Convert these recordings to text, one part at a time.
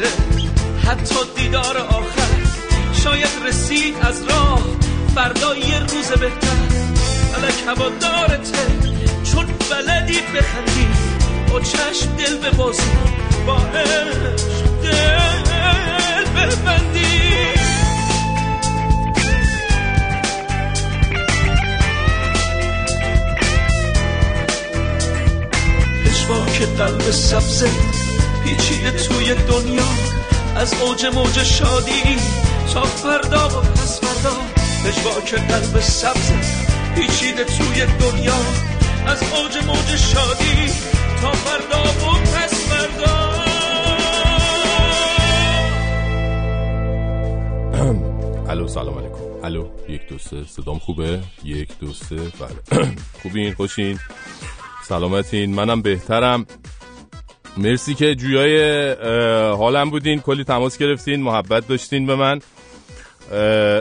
نمیشه حتی دیدار آخر شاید رسید از راه فردا یه روز بهتر. فلک هوا دارته چون بلدی بخندی. با چشم دل به بازی با دل ببندی. که قلب سبزه پیچیده توی دنیا. از اوج موج شادی تا فردا و پس فردا. که قلب سبزه پیچیده توی دنیا. از اوج موج شادی تا فردا و پس فردا. الو سلام علیکم. الو یک دو سه. صدام خوبه؟ یک دو سه. بله. خوبین؟ خوشین؟ سلامتین. منم بهترم. مرسی که جویای حالم بودین کلی تماس گرفتین محبت داشتین به من.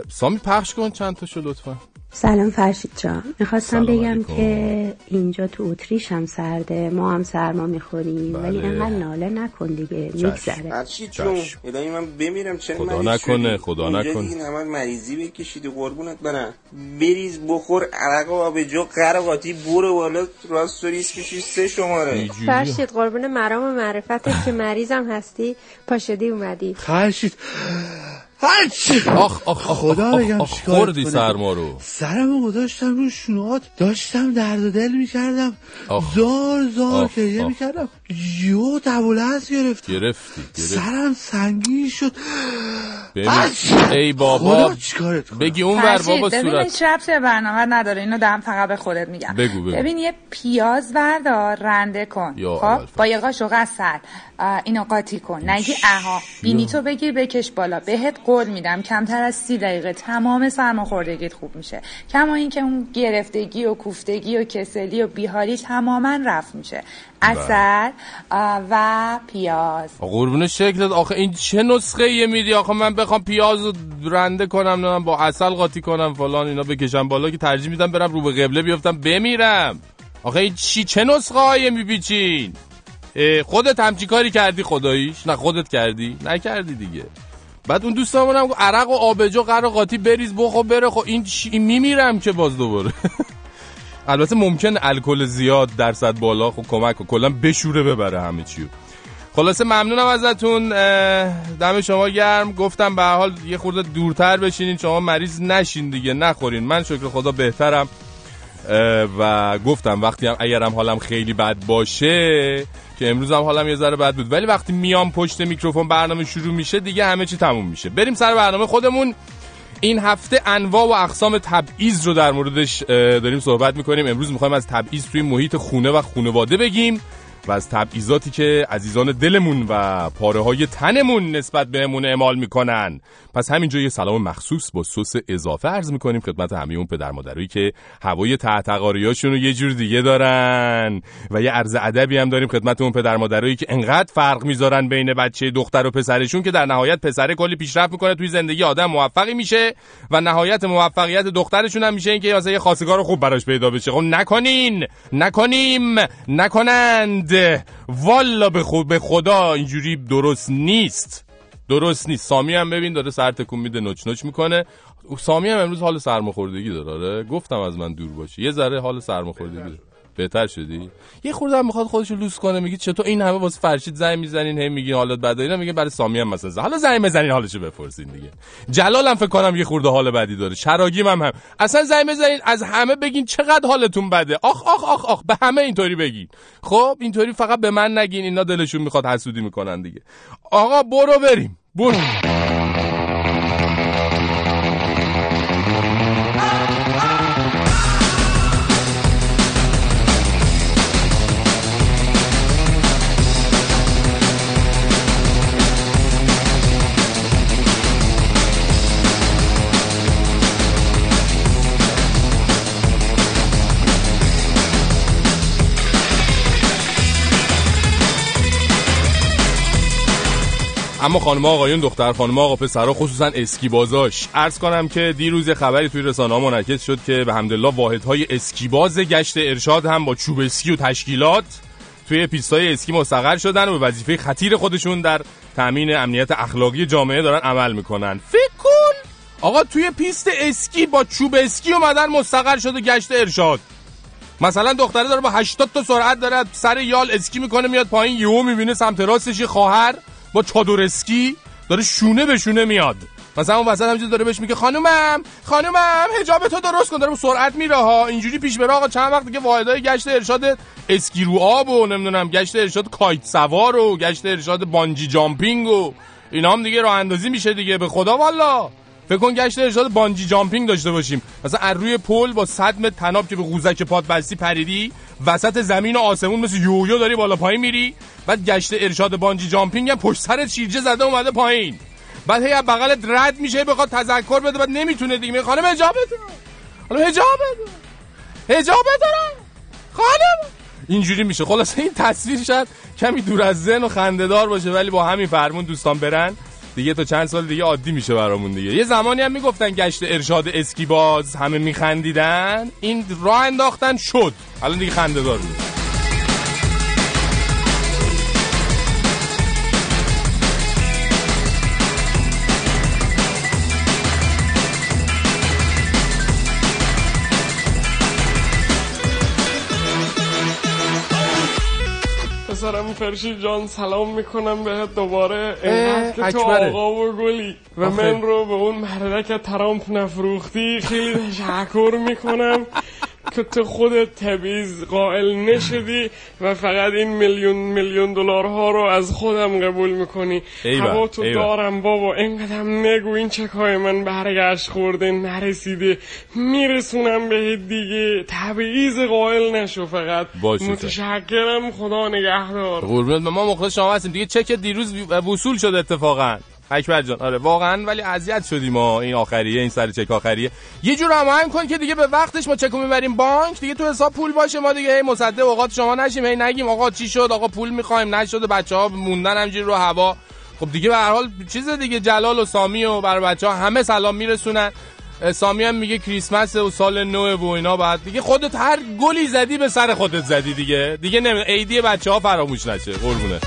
سامی پخش کن چند تاشو لطفا. سلام فرشید جان. می‌خواستم بگم که اینجا تو اتریش هم سرده. ما هم سرما می‌خوریم. ولی بله. انقدر ناله نکن دیگه. میگذره. فرشید جون الهی من بمیرم چه خدا نکنه خدا نکنه. این همه مریضی بکشیدی قربونت برم. بریز بخور عرق و آبجو قرقاتی برو بالا راست و ریس کشی سه شماره. فرشید قربون مرام و معرفتت که مریضم هستی. پاشدی اومدی. فرشید آخ آخ خدا بگم خوردی سرما رو سرمو گذاشتم رو شنوات داشتم درد دل می‌کردم. زار زار که یه می‌کردم. یو تبولت گرفتی گرفتی. سرم سنگین شد. ای بابا بگی اون ور بابا صورت. چربت برنامه نداره؟ اینو دارم فقط به خودت میگم. بگو بگو. ببین یه پیاز وردار رنده کن. خب؟ با یه قاشق اصل اینو قاطی کن. نگی اها. بینی تو بگیر بکش بالا. بهت قول میدم کمتر از سی دقیقه تمام سرماخوردگیت خوب میشه. کما اینکه اون گرفتگی و کوفتگی و کسلی و بیحالی تماما رفت میشه. اصل و پیاز. قربون شکلت. آخه این چه نسخه یه میدی؟ آخه من بخوام پیاز رو رنده کنم نه با اصل قاطی کنم فلان اینا بکشم بالا که ترجیح میدم برم رو به قبله بیفتم بمیرم. آخه این چی؟ چه نسخه های میپیچین؟ خودت همچی کاری کردی؟ خداییش. نه خودت کردی. نکردی دیگه. بعد اون دوستامون هم عرق و آبجو قرار قاطی بریز بخو بره. خب این چی؟ میمیرم که باز دوباره. البته ممکن الکل زیاد درصد بالا خب کمک کلا بشوره ببره همه چیو. خلاصه ممنونم ازتون دم شما گرم. گفتم به حال یه خورده دورتر بشینین شما مریض نشین دیگه نخورین. من شکر خدا بهترم. و گفتم وقتی هم اگرم حالم خیلی بد باشه که امروز هم حالم یه ذره بد بود. ولی وقتی میام پشت میکروفون برنامه شروع میشه دیگه همه چی تموم میشه. بریم سر برنامه خودمون. این هفته انواع و اقسام تبعیض رو در موردش داریم صحبت می‌کنیم. امروز می‌خوایم از تبعیض توی محیط خونه و خونواده بگیم. و از تبعیضاتی که عزیزان دلمون و پاره های تنمون نسبت بهمون اعمال می‌کنن. پس همینجا یه سلام مخصوص با سس اضافه عرض می‌کنیم خدمت همه اون پدر مادرایی که هوای تحتقاریاشون رو یه جور دیگه دارن. و یه عرض ادبی هم داریم خدمت اون پدر مادرایی که انقدر فرق می‌ذارن بین بچه دختر و پسرشون که در نهایت پسر کلی پیشرفت می‌کنه توی زندگی آدم موفقی میشه و نهایت موفقیت دخترشون هم میشه اینکه یه خاصگار خوب براش پیدا بشه. خب نکنین! نکنیم! نکنند! والا به, به خدا اینجوری درست نیست. درست نیست. سامی هم ببین داره سر تکون میده نوچ نوچ می‌کنه. سامی هم امروز حال سرماخوردگی داره. آره گفتم از من دور باشه یه ذره حال سرماخوردگی داره. بهتر شدی؟ یه خورده هم می‌خواد خودشو لوس کنه میگی چطور این همه واسه فرشید زنگ می‌زنین؟ هم میگی حالت بده اینا میگه برای سامی هم مثلا حالا زنگ بزنین حالشو بپرسین دیگه. جلالم فکر کنم یه خورده حال بدی داره. شراگیم هم, هم. اصلا زنگ بزنین از همه بگین چقدر حالتون بده. آخ آخ آخ آخ. به همه اینطوری بگین. خب اینطوری فقط به من نگین اینا دلشون می‌خواد حسودی می‌کنن دیگه. آقا برو بریم. برو. اما خانم آقایون دختر خانم آقا پسرا خصوصا اسکی بازاش عرض کنم که دیروز خبری توی رسانه ها منعکس شد که بحمدالله واحدهای اسکی باز گشت ارشاد هم با چوب اسکی و تشکیلات توی پیستای اسکی مستقر شدن و وظیفه خطیر خودشون در تامین امنیت اخلاقی جامعه دارن عمل می‌کنن. فکر کن! آقا توی پیست اسکی با چوب اسکی اومدن مستقر شده گشت ارشاد. مثلا دختره داره با 80 تا سرعت داره سر یال اسکی می‌کنه میاد پایین یهو می‌بینه سمت راستش خواهر. با چادر اسکی داره شونه به شونه میاد. مثلا اون وسط همینجوری داره بهش میگه خانومم خانومم حجابتو درست کن. داره سرعت میره ها. اینجوری پیش بره آقا چند وقت دیگه واحدای گشت ارشاد اسکی رو آب و نمی‌دونم گشت ارشاد کایت سوار و گشت ارشاد bungee jumping و اینا هم دیگه راه اندازی میشه دیگه. به خدا والا. فکر کن گشت ارشاد bungee jumping داشته باشیم. مثلا از روی پل با صد متر طناب که به قوزک پات بستی پریدی وسط زمین و آسمون مثل یویو داری بالا پایین میری. بعد گشت ارشاد بانجی جامپینگ هم پشت سرت شیرجه زده اومده پایین. بعد هی بغل رد میشه بخواد تذکر بده بعد نمی‌تونه دیگه. خانم حجاب حالا حجاب حجاب خانم. اینجوری میشه. خلاصه این تصویر شد کمی دور از ذهن و خندهدار باشه ولی با همین فرمون دوستان برن. دیگه تا چند سال دیگه عادی میشه برامون دیگه. یه زمانی هم می‌گفتن گشت ارشاد اسکی باز همه میخندیدن. این راه انداختن شد. الان دیگه خندهدار میشه فرشید جان سلام می‌کنم بهت دوباره. اینقدر که تو آقا و گلی. و من رو به اون مردک ترامپ نفروختی. خیلی تشکر می‌کنم. که تو خودت تبیز قائل نشدی و فقط این میلیون میلیون دلارها رو از خودم قبول می‌کنی. هوا تو دارم بابا. اینقدر نگو این چکای من برگشت خورده نرسیده. میرسونم به دیگه. تبعیض قائل نشو فقط. متشکرم. خدا نگهدار. قربونت. ما مخلص شما هستیم. دیگه چک دیروز وصول شد اتفاقا. اکبر جان. آره واقعا ولی اذیت شدیم ما این آخریه این سر چک آخریه. یه جور هماهنگ کن که دیگه به وقتش ما چکو می‌بریم. بانک دیگه تو حساب پول باشه ما دیگه. هی مصدق اوقات شما نشیم هی نگیم آقا چی شد؟ آقا پول می‌خوایم نشده بچه ها موندن همجوری رو هوا. خب دیگه به هر حال چیز دیگه جلال و سامی و بر بچه ها همه سلام میرسونن. سامی هم میگه کریسمس و سال نو و اینا بعد. دیگه خودت هر گلی زدی به سر خودت زدی دیگه. دیگه نمی عیدی بچه ها فراموش نشه. قربونه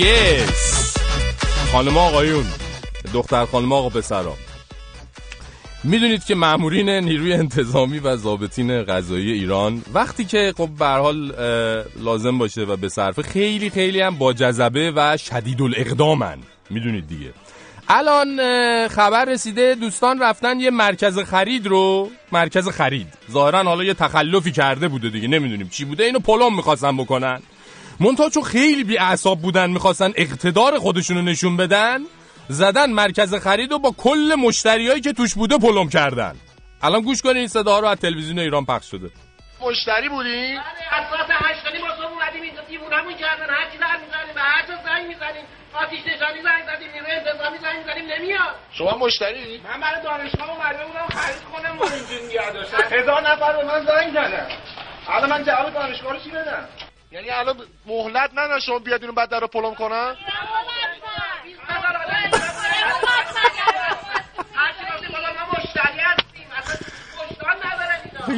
یس خانم آقایون دختر خانم آقا پسرا می‌دونید که مامورین نیروی انتظامی و ضابطین غذایی ایران وقتی که خب به حال لازم باشه و به صرف خیلی خیلی هم با جذبه و شدید الاقدامن می‌دونید دیگه. الان خبر رسیده دوستان رفتن یه مرکز خرید رو مرکز خرید. ظاهرا حالا یه تخلفی کرده بوده دیگه نمی‌دونیم چی بوده. اینو پلم می‌خواستن بکنن. منتها چون خیلی بی اعصاب بودن می‌خواستن اقتدار خودشونو نشون بدن زدن مرکز خرید و با کل مشتریایی که توش بوده پلم کردن. الان گوش کنین این صدا رو از تلویزیون ایران پخش شده. مشتری بودی؟ بله از ساعت هشتانی با صبح اومدیم اینجا دیوونمون کردن هر چی زنگ می‌زنیم به هر زنگ می‌زنیم آتیش نشانی زنگ زدیم نیروی انتظامی زنگ می‌زنیم نمیاد. شما مشتری؟ من برای دانشگاه اومده بودم خرید کنم ما اینجوری نگه داشتن هزار نفر به من زنگ زدن. حالا من جواب دانشگاه رو چی بدم؟ یعنی الان مهلت ندارن شما بیاد اینو بعد در رو پلم کنن؟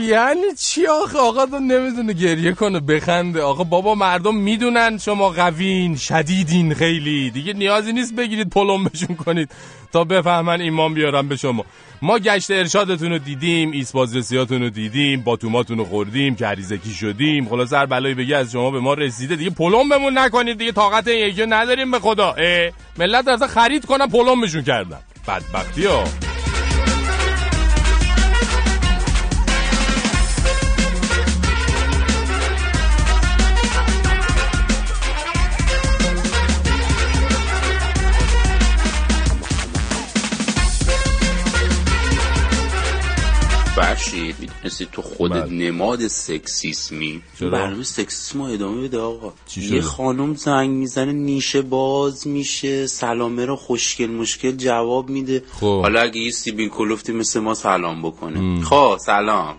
یعنی چی آخه؟ آقا تو نمی‌دونه گریه کنه بخنده. آقا بابا مردم می‌دونن شما قوین شدیدین خیلی. دیگه نیازی نیست بگیرید پلم بشون کنید تا بفهمن ایمان بیارم به شما. ما گشت ارشادتون رو دیدیم ایسبازرسیاتون رو دیدیم باتوماتون رو خوردیم کریزکی شدیم. خلاص هر بلایی بگی از شما به ما رسیده. دیگه پلم بمون نکنید دیگه طاقت یکی نداریم به خدا. ملت اصلا خرید کنم پلم کردن. بدبختی ها. فرشید می‌دونستی تو خود بله. نماد سکسیسمی برنامه سکسیسم ادامه بده آقا. یه خانم زنگ می‌زنه نیشه باز میشه سلامه رو خوشگل مشکل جواب میده. خب. حالا اگه یه سیبیل کلوفتی مثل ما سلام بکنه. خب سلام.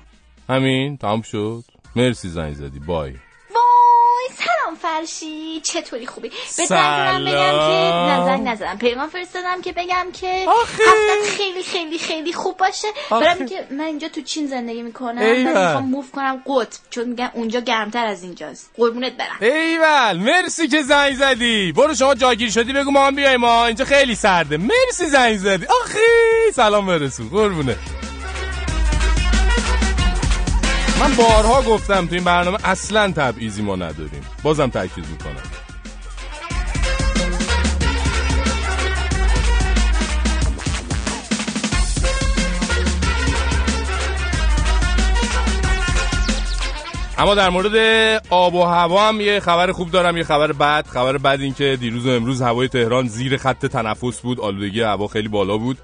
همین تمام شد. مرسی زنگ زدی. بای. فرشی چطوری خوبی؟ به بگم که نظر نزدم پیغام فرستادم که بگم که هفتت خیلی خیلی خیلی خوب باشه. برام که من اینجا تو چین زندگی می‌کنم. و می‌خوام موف کنم قطب چون میگن اونجا گرمتر از اینجاست. قربونت برم. ایول. مرسی که زنگ زدی. برو شما جاگیر شدی بگو ما هم بیای ما اینجا خیلی سرده. مرسی زنگ زدی. آخی. سلام برسون. قربونه من بارها گفتم تو این برنامه اصلا تبعیضی ما نداریم. بازم تاکید می‌کنم. اما در مورد آب و هوا هم یه خبر خوب دارم یه خبر بد. خبر بد این که دیروز و امروز هوای تهران زیر خط تنفس بود. آلودگی هوا خیلی بالا بود.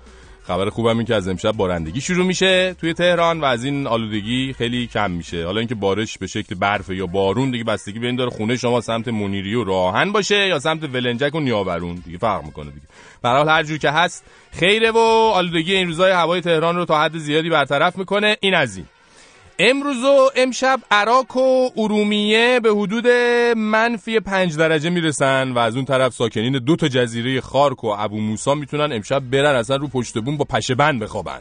خبر خوبم این که از امشب بارندگی شروع میشه توی تهران و از این آلودگی خیلی کم میشه. حالا اینکه بارش به شکل برف یا بارون دیگه بستگی به این داره خونه شما سمت منیری و راهن باشه یا سمت ولنجک و نیاورون دیگه فرق می‌کنه دیگه. به حال هر جور که هست خیره و آلودگی این روزای هوای تهران رو تا حد زیادی برطرف می‌کنه. این از این. امروز و امشب عراق و ارومیه به حدود منفی پنج درجه می‌رسن و از اون طرف ساکنین دو تا جزیره خارک و ابو موسا می‌تونن امشب برن اصلا رو پشت بون با پشه بند بخوابن.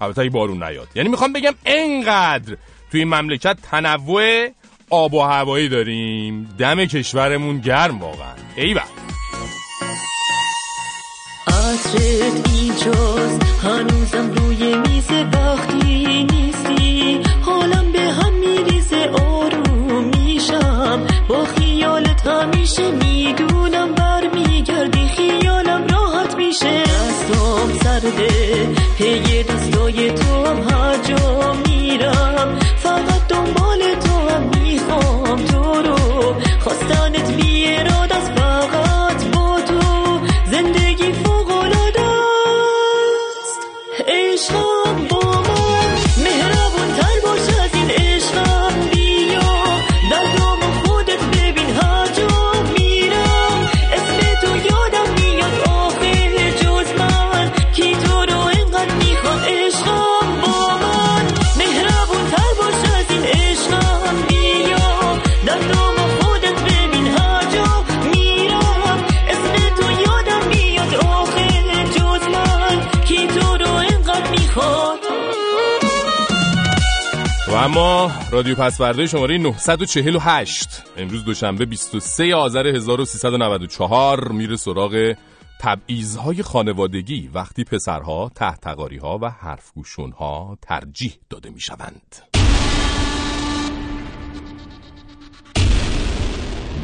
البته بارون نیاد. یعنی می‌خوام بگم انقدر توی این مملکت تنوع آب و هوایی داریم. دم کشورمون گرم واقعا. ایول. عطرت اینجاست هنوزم روی میز وقتی نیستی. حالم به هم میریزه آروم میشم. با خیالت همیشه می‌دونم برمیگردی. خیالم راحت میشه. دستام سرده پی دستای تو هم هر جا میرم. فقط دنبال تو هم می‌خوام. تو رو خواستنت بیراد اما رادیو پسورده شماره 948 امروز دوشنبه 23 آذر 1394 میره سراغ تبعیضهای خانوادگی. وقتی پسرها تحتقاری ها و حرفگوشون ها ترجیح داده می‌شوند.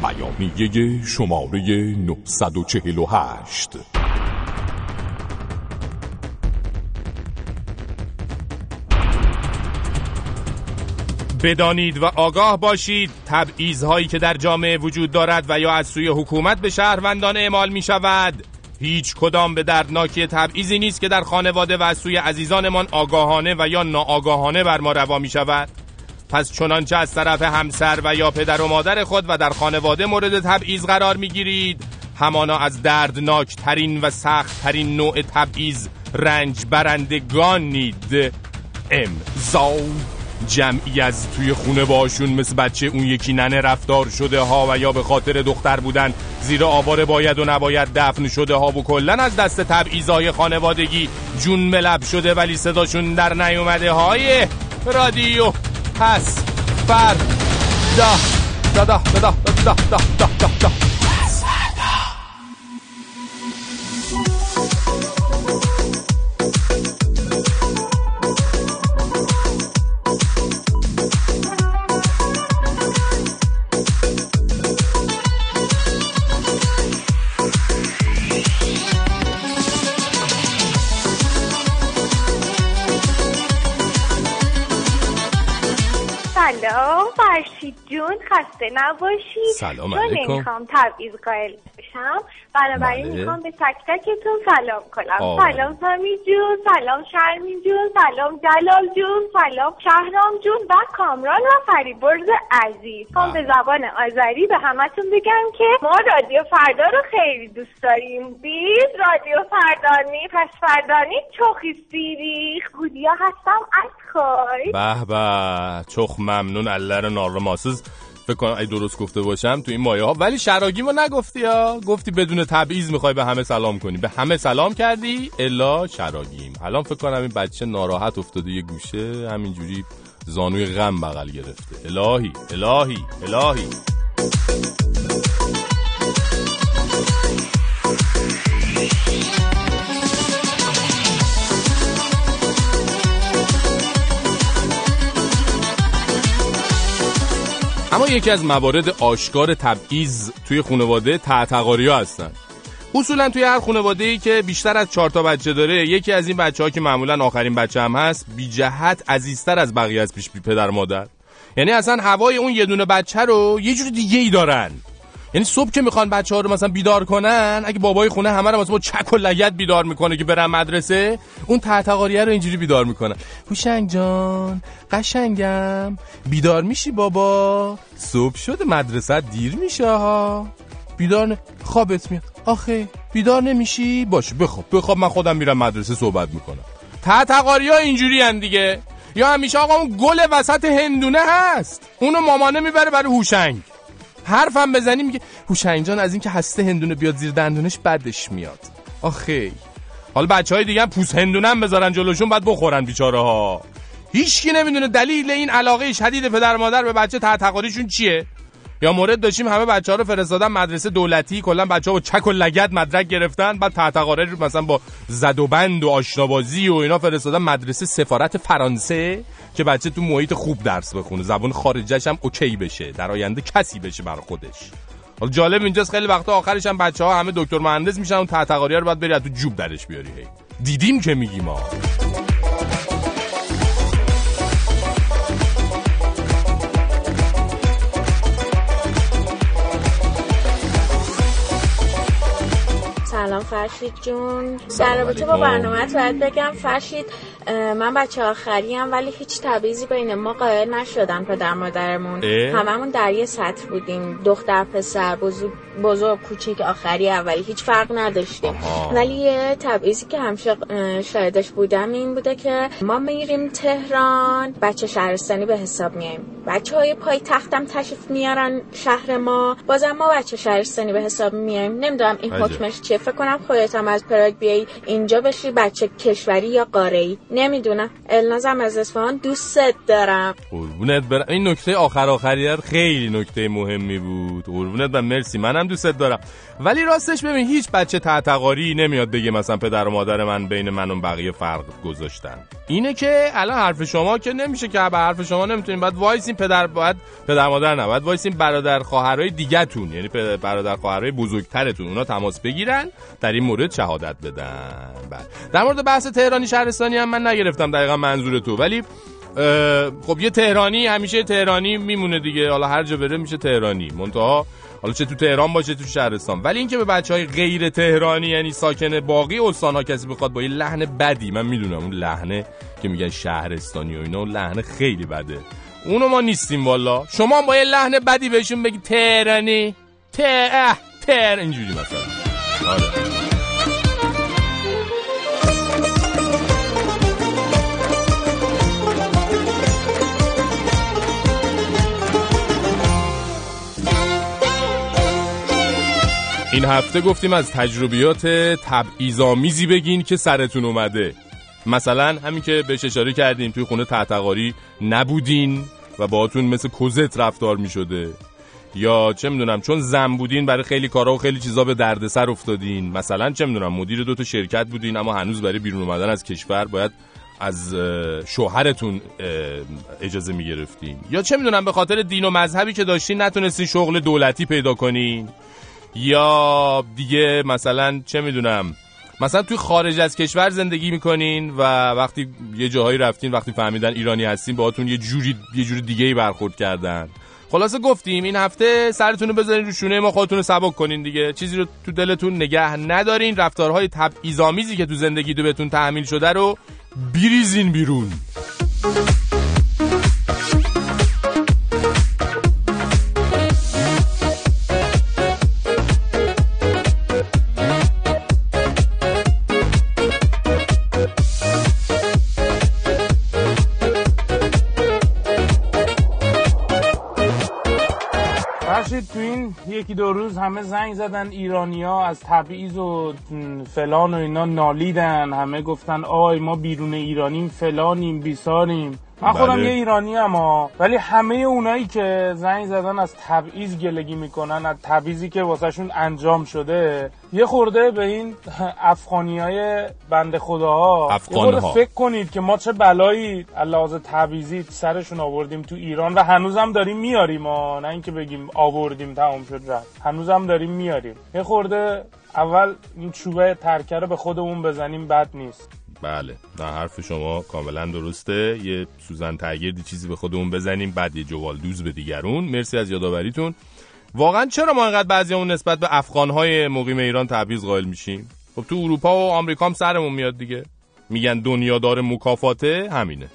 بیانیه شماره 948 بدانید و آگاه باشید. تبعیض هایی که در جامعه وجود دارد و یا از سوی حکومت به شهروندان اعمال می شود هیچ کدام به دردناکی تبعیضی نیست که در خانواده و از سوی عزیزانمان آگاهانه و یا ناآگاهانه بر ما روا می شود پس چنانچه از طرف همسر و یا پدر و مادر خود و در خانواده مورد تبعیض قرار می گیرید همانا از دردناک ترین و سخت ترین نوع تبعیض رنج برندگانید امضا. جمعی از توی خونه باشون مثل بچه اون یکی ننه رفتار شده ها و یا به خاطر دختر بودن زیر آوار باید و نباید دفن شده ها و کلن از دست تبعیضای خانوادگی جون ملب شده ولی صداشون در نیومده. های رادیو پس فر دا دا دا دا دا دا دا دا دا جون خسته نباشید سلام علیکم. چون نمی‌خوام تبعیض قائل بشم. بنابراین بله. می‌خوام به تک تکتون سلام کنم. آه. سلام سامی جون سلام شرمین جون سلام جلال جون سلام شهرام جون و کامران و فریبرز عزیز. می‌خوام به زبان آذری به همتون بگم که ما رادیو فردا رو خیلی دوست داریم. بیز رادیو فردانی پس فردانی چخی سیری خودیا هستم از به به چخ ممنون الله رو نارماسز فکر کنم ای درست گفته باشم تو این مایه ها. ولی شراگیمو نگفتی یا گفتی بدون تبعیض می‌خوای به همه سلام کنی. به همه سلام کردی الا شراگیم. الان فکر کنم این بچه ناراحت افتاده یه گوشه همینجوری زانوی غم بغل گرفته. الهی الهی الهی. اما یکی از موارد آشکار تبعیض توی خانواده تعتقاری ها هستن. اصولا توی هر خانواده ای که بیشتر از چهار تا بچه داره یکی از این بچه ها که معمولا آخرین بچه هم هست بی جهت عزیزتر از بقیه از پیش بی پدر مادر. یعنی اصلا هوای اون یه دونه بچه رو یه جور دیگه ای دارن. یعنی صبح که می‌خوان بچه ها رو مثلا بیدار کنن اگه بابای خونه همه رو مثلا با چک و لگت بیدار می‌کنه که برن مدرسه اون تعتقاریه رو اینجوری بیدار می‌کنن. هوشنگ جان قشنگم. بیدار میشی بابا؟ صبح شده مدرسه دیر میشه ها. بیدار نه خوابت میاد. آخه بیدار نمیشی؟ باشه بخواب بخواب. من خودم میرم مدرسه صحبت می‌کنم. تعتقاری ها اینجوری هم دیگه. یا همیشه آقا اون گل وسط هندونه هست. اونو مامانه می‌بره برای هوشنگ. حرفم بزنی میگه هوشنگ جان از اینکه هسته هندونه بیاد زیر دندونش بدش میاد. آخه حالا بچه های دیگه پوست هندونه هم بذارن جلوشون بعد بخورن بیچاره ها هیچکی نمی‌دونه دلیل این علاقه شدید پدر مادر به بچه تحتقاریشون چیه. یا مورد داشتیم همه بچه ها رو فرستادن مدرسه دولتی کلا بچه ها با چک و لگت مدرک گرفتن بعد تحتقاره رو مثلا با زد و بند و آشنابازی و اینا فرستادن مدرسه سفارت فرانسه. که بچه تو محیط خوب درس بخونه. زبان خارجش هم اوکی بشه. در آینده کسی بشه برای خودش. حالا جالب اینجاست خیلی وقتا آخرش هم بچه ها همه دکتر مهندس میشن و تحتقاری رو باید بری تو جوب درش بیاری. دیدیم که میگیم ما سلام فرشید جون. در رابطه با برنامه باید بگم فرشید من بچه آخریم ولی هیچ تبعیضی بین ما قائل نشدن پدر مادرمون. هممون در یه سطح بودیم. دختر پسر بزرگ, بزرگ کوچیک آخری اولی هیچ فرق نداشتیم. ولی یه تبعیضی که همیشه شاهدش بودم این بوده که ما میریم تهران بچه شهرستانی به حساب میایم بچه های پای تختم تشریف میارن شهر ما. بازم ما بچه شهرستانی به حساب میایم نمی‌دونم این حکمش چیه فکر کنم خودت هم از پراگ بیای اینجا بشی بچه کشوری یا قاره نمی‌دونم. النازم از اصفهان دوستت دارم. قربونت برم. این نکته آخر آخری خیلی نکته مهمی بود. قربونت برم. مرسی. منم دوستت دارم. ولی راستش ببین هیچ بچه ته‌تغاری نمیاد بگه مثلا پدر و مادر من بین من و بقیه فرق گذاشتن. اینه که الان حرف شما که نمیشه که به حرف شما نمی‌تونین بعد وایسین پدر باید پدر مادر نه. باید وایسین برادر خواهرای دیگه‌تون. یعنی برادر خواهرای بزرگترتون. اونا تماس بگیرن. در این مورد شهادت بدن. بعد در مورد بحث تهرانی شهرستانی هم من نگرفتم دقیقا منظورتو. ولی خب یه تهرانی همیشه تهرانی میمونه دیگه. حالا هر جا بره میشه تهرانی. منتها حالا چه تو تهران باشه تو شهرستان. ولی اینکه به بچه های غیر تهرانی یعنی ساکن باقی استان ها کسی بخواد با یه لحن بدی من می‌دونم اون لحنه که میگن شهرستانی و اینا اون لحن خیلی بده. اونو ما نیستیم والا. شما با یه لحن بدی بهشون بگی تهرانی. ته تهر. اینجوری مثلا. آره. این هفته گفتیم از تجربیات تبعیض‌آمیزی بگین که سرتون اومده. مثلا همین که بهش اشاره کردیم توی خونه تحتقاری نبودین و باهاتون مثل کوزت رفتار می شده یا چه می‌دونم چون زن بودین برای خیلی کارا و خیلی چیزا به دردسر افتادین. مثلا چه می‌دونم مدیر دو تا شرکت بودین اما هنوز برای بیرون اومدن از کشور باید از شوهرتون اجازه می‌گرفتین. یا چه می‌دونم به خاطر دین و مذهبی که داشتین نتونستین شغل دولتی پیدا کنین. یا دیگه مثلا چه می‌دونم مثلا توی خارج از کشور زندگی می‌کنین و وقتی یه جاهایی رفتین وقتی فهمیدن ایرانی هستین باهاتون یه جوری یه جوری دیگه ای برخورد کردن. خلاصه گفتیم این هفته سرتون رو بذارین رو شونه ما خودتون رو سبک کنین دیگه. چیزی رو تو دلتون نگه ندارین. رفتارهای تبعیض‌آمیزی که تو زندگی دو بهتون تحمیل شده رو بریزین بیرون. یکی دو روز همه زنگ زدن ایرانیا از تبعیض و فلان و اینا نالیدن. همه گفتن آی ما بیرون ایرانیم فلانیم بیساریم. من خودم بله. یه ایرانی اما ولی همه اونایی که زنگ زدن از تبعیض گلگی می‌کنن از تبعیضی که واسهشون انجام شده یه خورده به این افغانی های بند خداها افغان ها. فکر کنید که ما چه بلایی لحاظ تبعیضی سرشون آوردیم تو ایران و هنوزم داریم میاریم ها. نه اینکه بگیم آوردیم تمام شد رفت. هنوزم داریم میاریم. یه خورده اول این چوبه ترکه رو به خودمون بزنیم بد نیست. بله نه حرف شما کاملا درسته. یه سوزن ترگردی چیزی به خودمون بزنیم بعد یه جوال دوز به دیگرون. مرسی از یادآوریتون. واقعا چرا ما اینقدر بعضیمون نسبت به افغانهای مقیم ایران تبعیض قائل میشیم؟ خب تو اروپا و آمریکا هم سرمون میاد دیگه. میگن دنیا داره مکافاته همینه.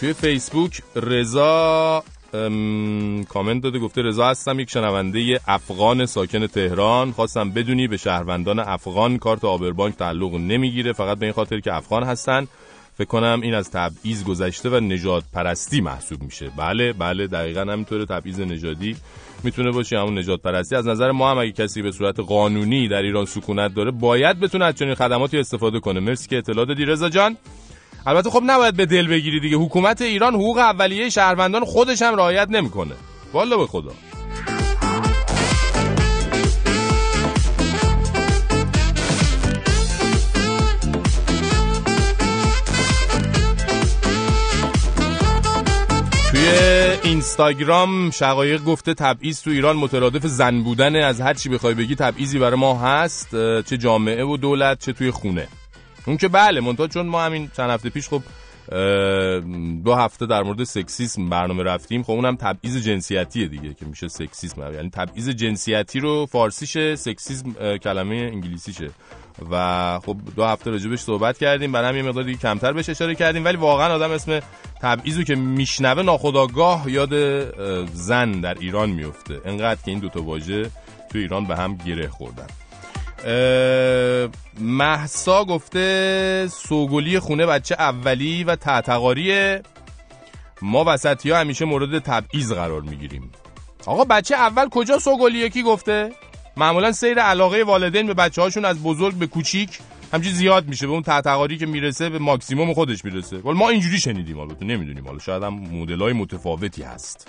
توی فیسبوک رضا کامنت داده گفته رضا هستم یک شنونده افغان ساکن تهران. خواستم بدونی به شهروندان افغان کارت آبربانک تعلق نمی‌گیره فقط به این خاطر که افغان هستن. فکر کنم این از تبعیض گذشته و نجات پرستی محسوب میشه. بله بله دقیقا همینطوره تبعیض نژادی می‌تونه باشه همون نجات پرستی. از نظر ما هم اگه کسی به صورت قانونی در ایران سکونت داره باید بتونه از چنین خدماتی استفاده کنه. مرسی که اطلاع دادی. رضا جان. البته خب نباید به دل بگیری دیگه. حکومت ایران حقوق اولیه شهروندان خودش هم رعایت نمی‌کنه. والا به خدا. اینستاگرام شقایق گفته تبعیض تو ایران مترادف زن بودن از هر چی بخوای بگی تبعیضی برای ما هست چه جامعه و دولت چه توی خونه. اون که بله منتها چون ما همین چند هفته پیش خب دو هفته در مورد سکسیسم برنامه رفتیم خب اونم تبعیض جنسیتیه دیگه که میشه سکسیسم یعنی تبعیض جنسیتی رو فارسیشه سکسیسم کلمه انگلیسیشه. و خب دو هفته راجبش صحبت کردیم برای یه مقدار کمتر بهش اشاره کردیم ولی واقعا آدم اسم تبعیض رو که میشنوه ناخداگاه یاد زن در ایران میفته. انقدر که این دوتا واژه تو ایران به هم گره خوردن. محسا گفته سوگلی خونه بچه اولی و تعتقاریه ما وسطی ها همیشه مورد تبعیض قرار می‌گیریم. آقا بچه اول کجا سوگلیه؟ کی گفته؟ معمولا سیر علاقه والدین به بچه هاشون از بزرگ به کوچیک همچین زیاد میشه. به اون تعتقاری که می‌رسه به ماکسیموم خودش می‌رسه. ولی ما اینجوری شنیدیم البته نمی‌دونیم. حالا شاید هم مدلای متفاوتی هست.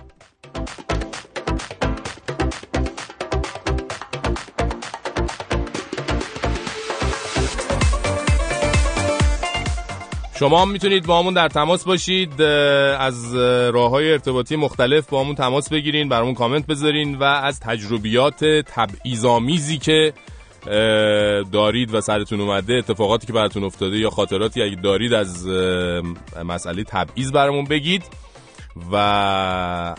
شما هم می‌تونید باهامون در تماس باشید از راه های ارتباطی مختلف باهامون تماس بگیرین برامون کامنت بذارین و از تجربیات تبعیض‌آمیزی که دارید و سرتون اومده اتفاقاتی که براتون افتاده یا خاطراتی اگه دارید از مسئله تبعیض برامون بگید و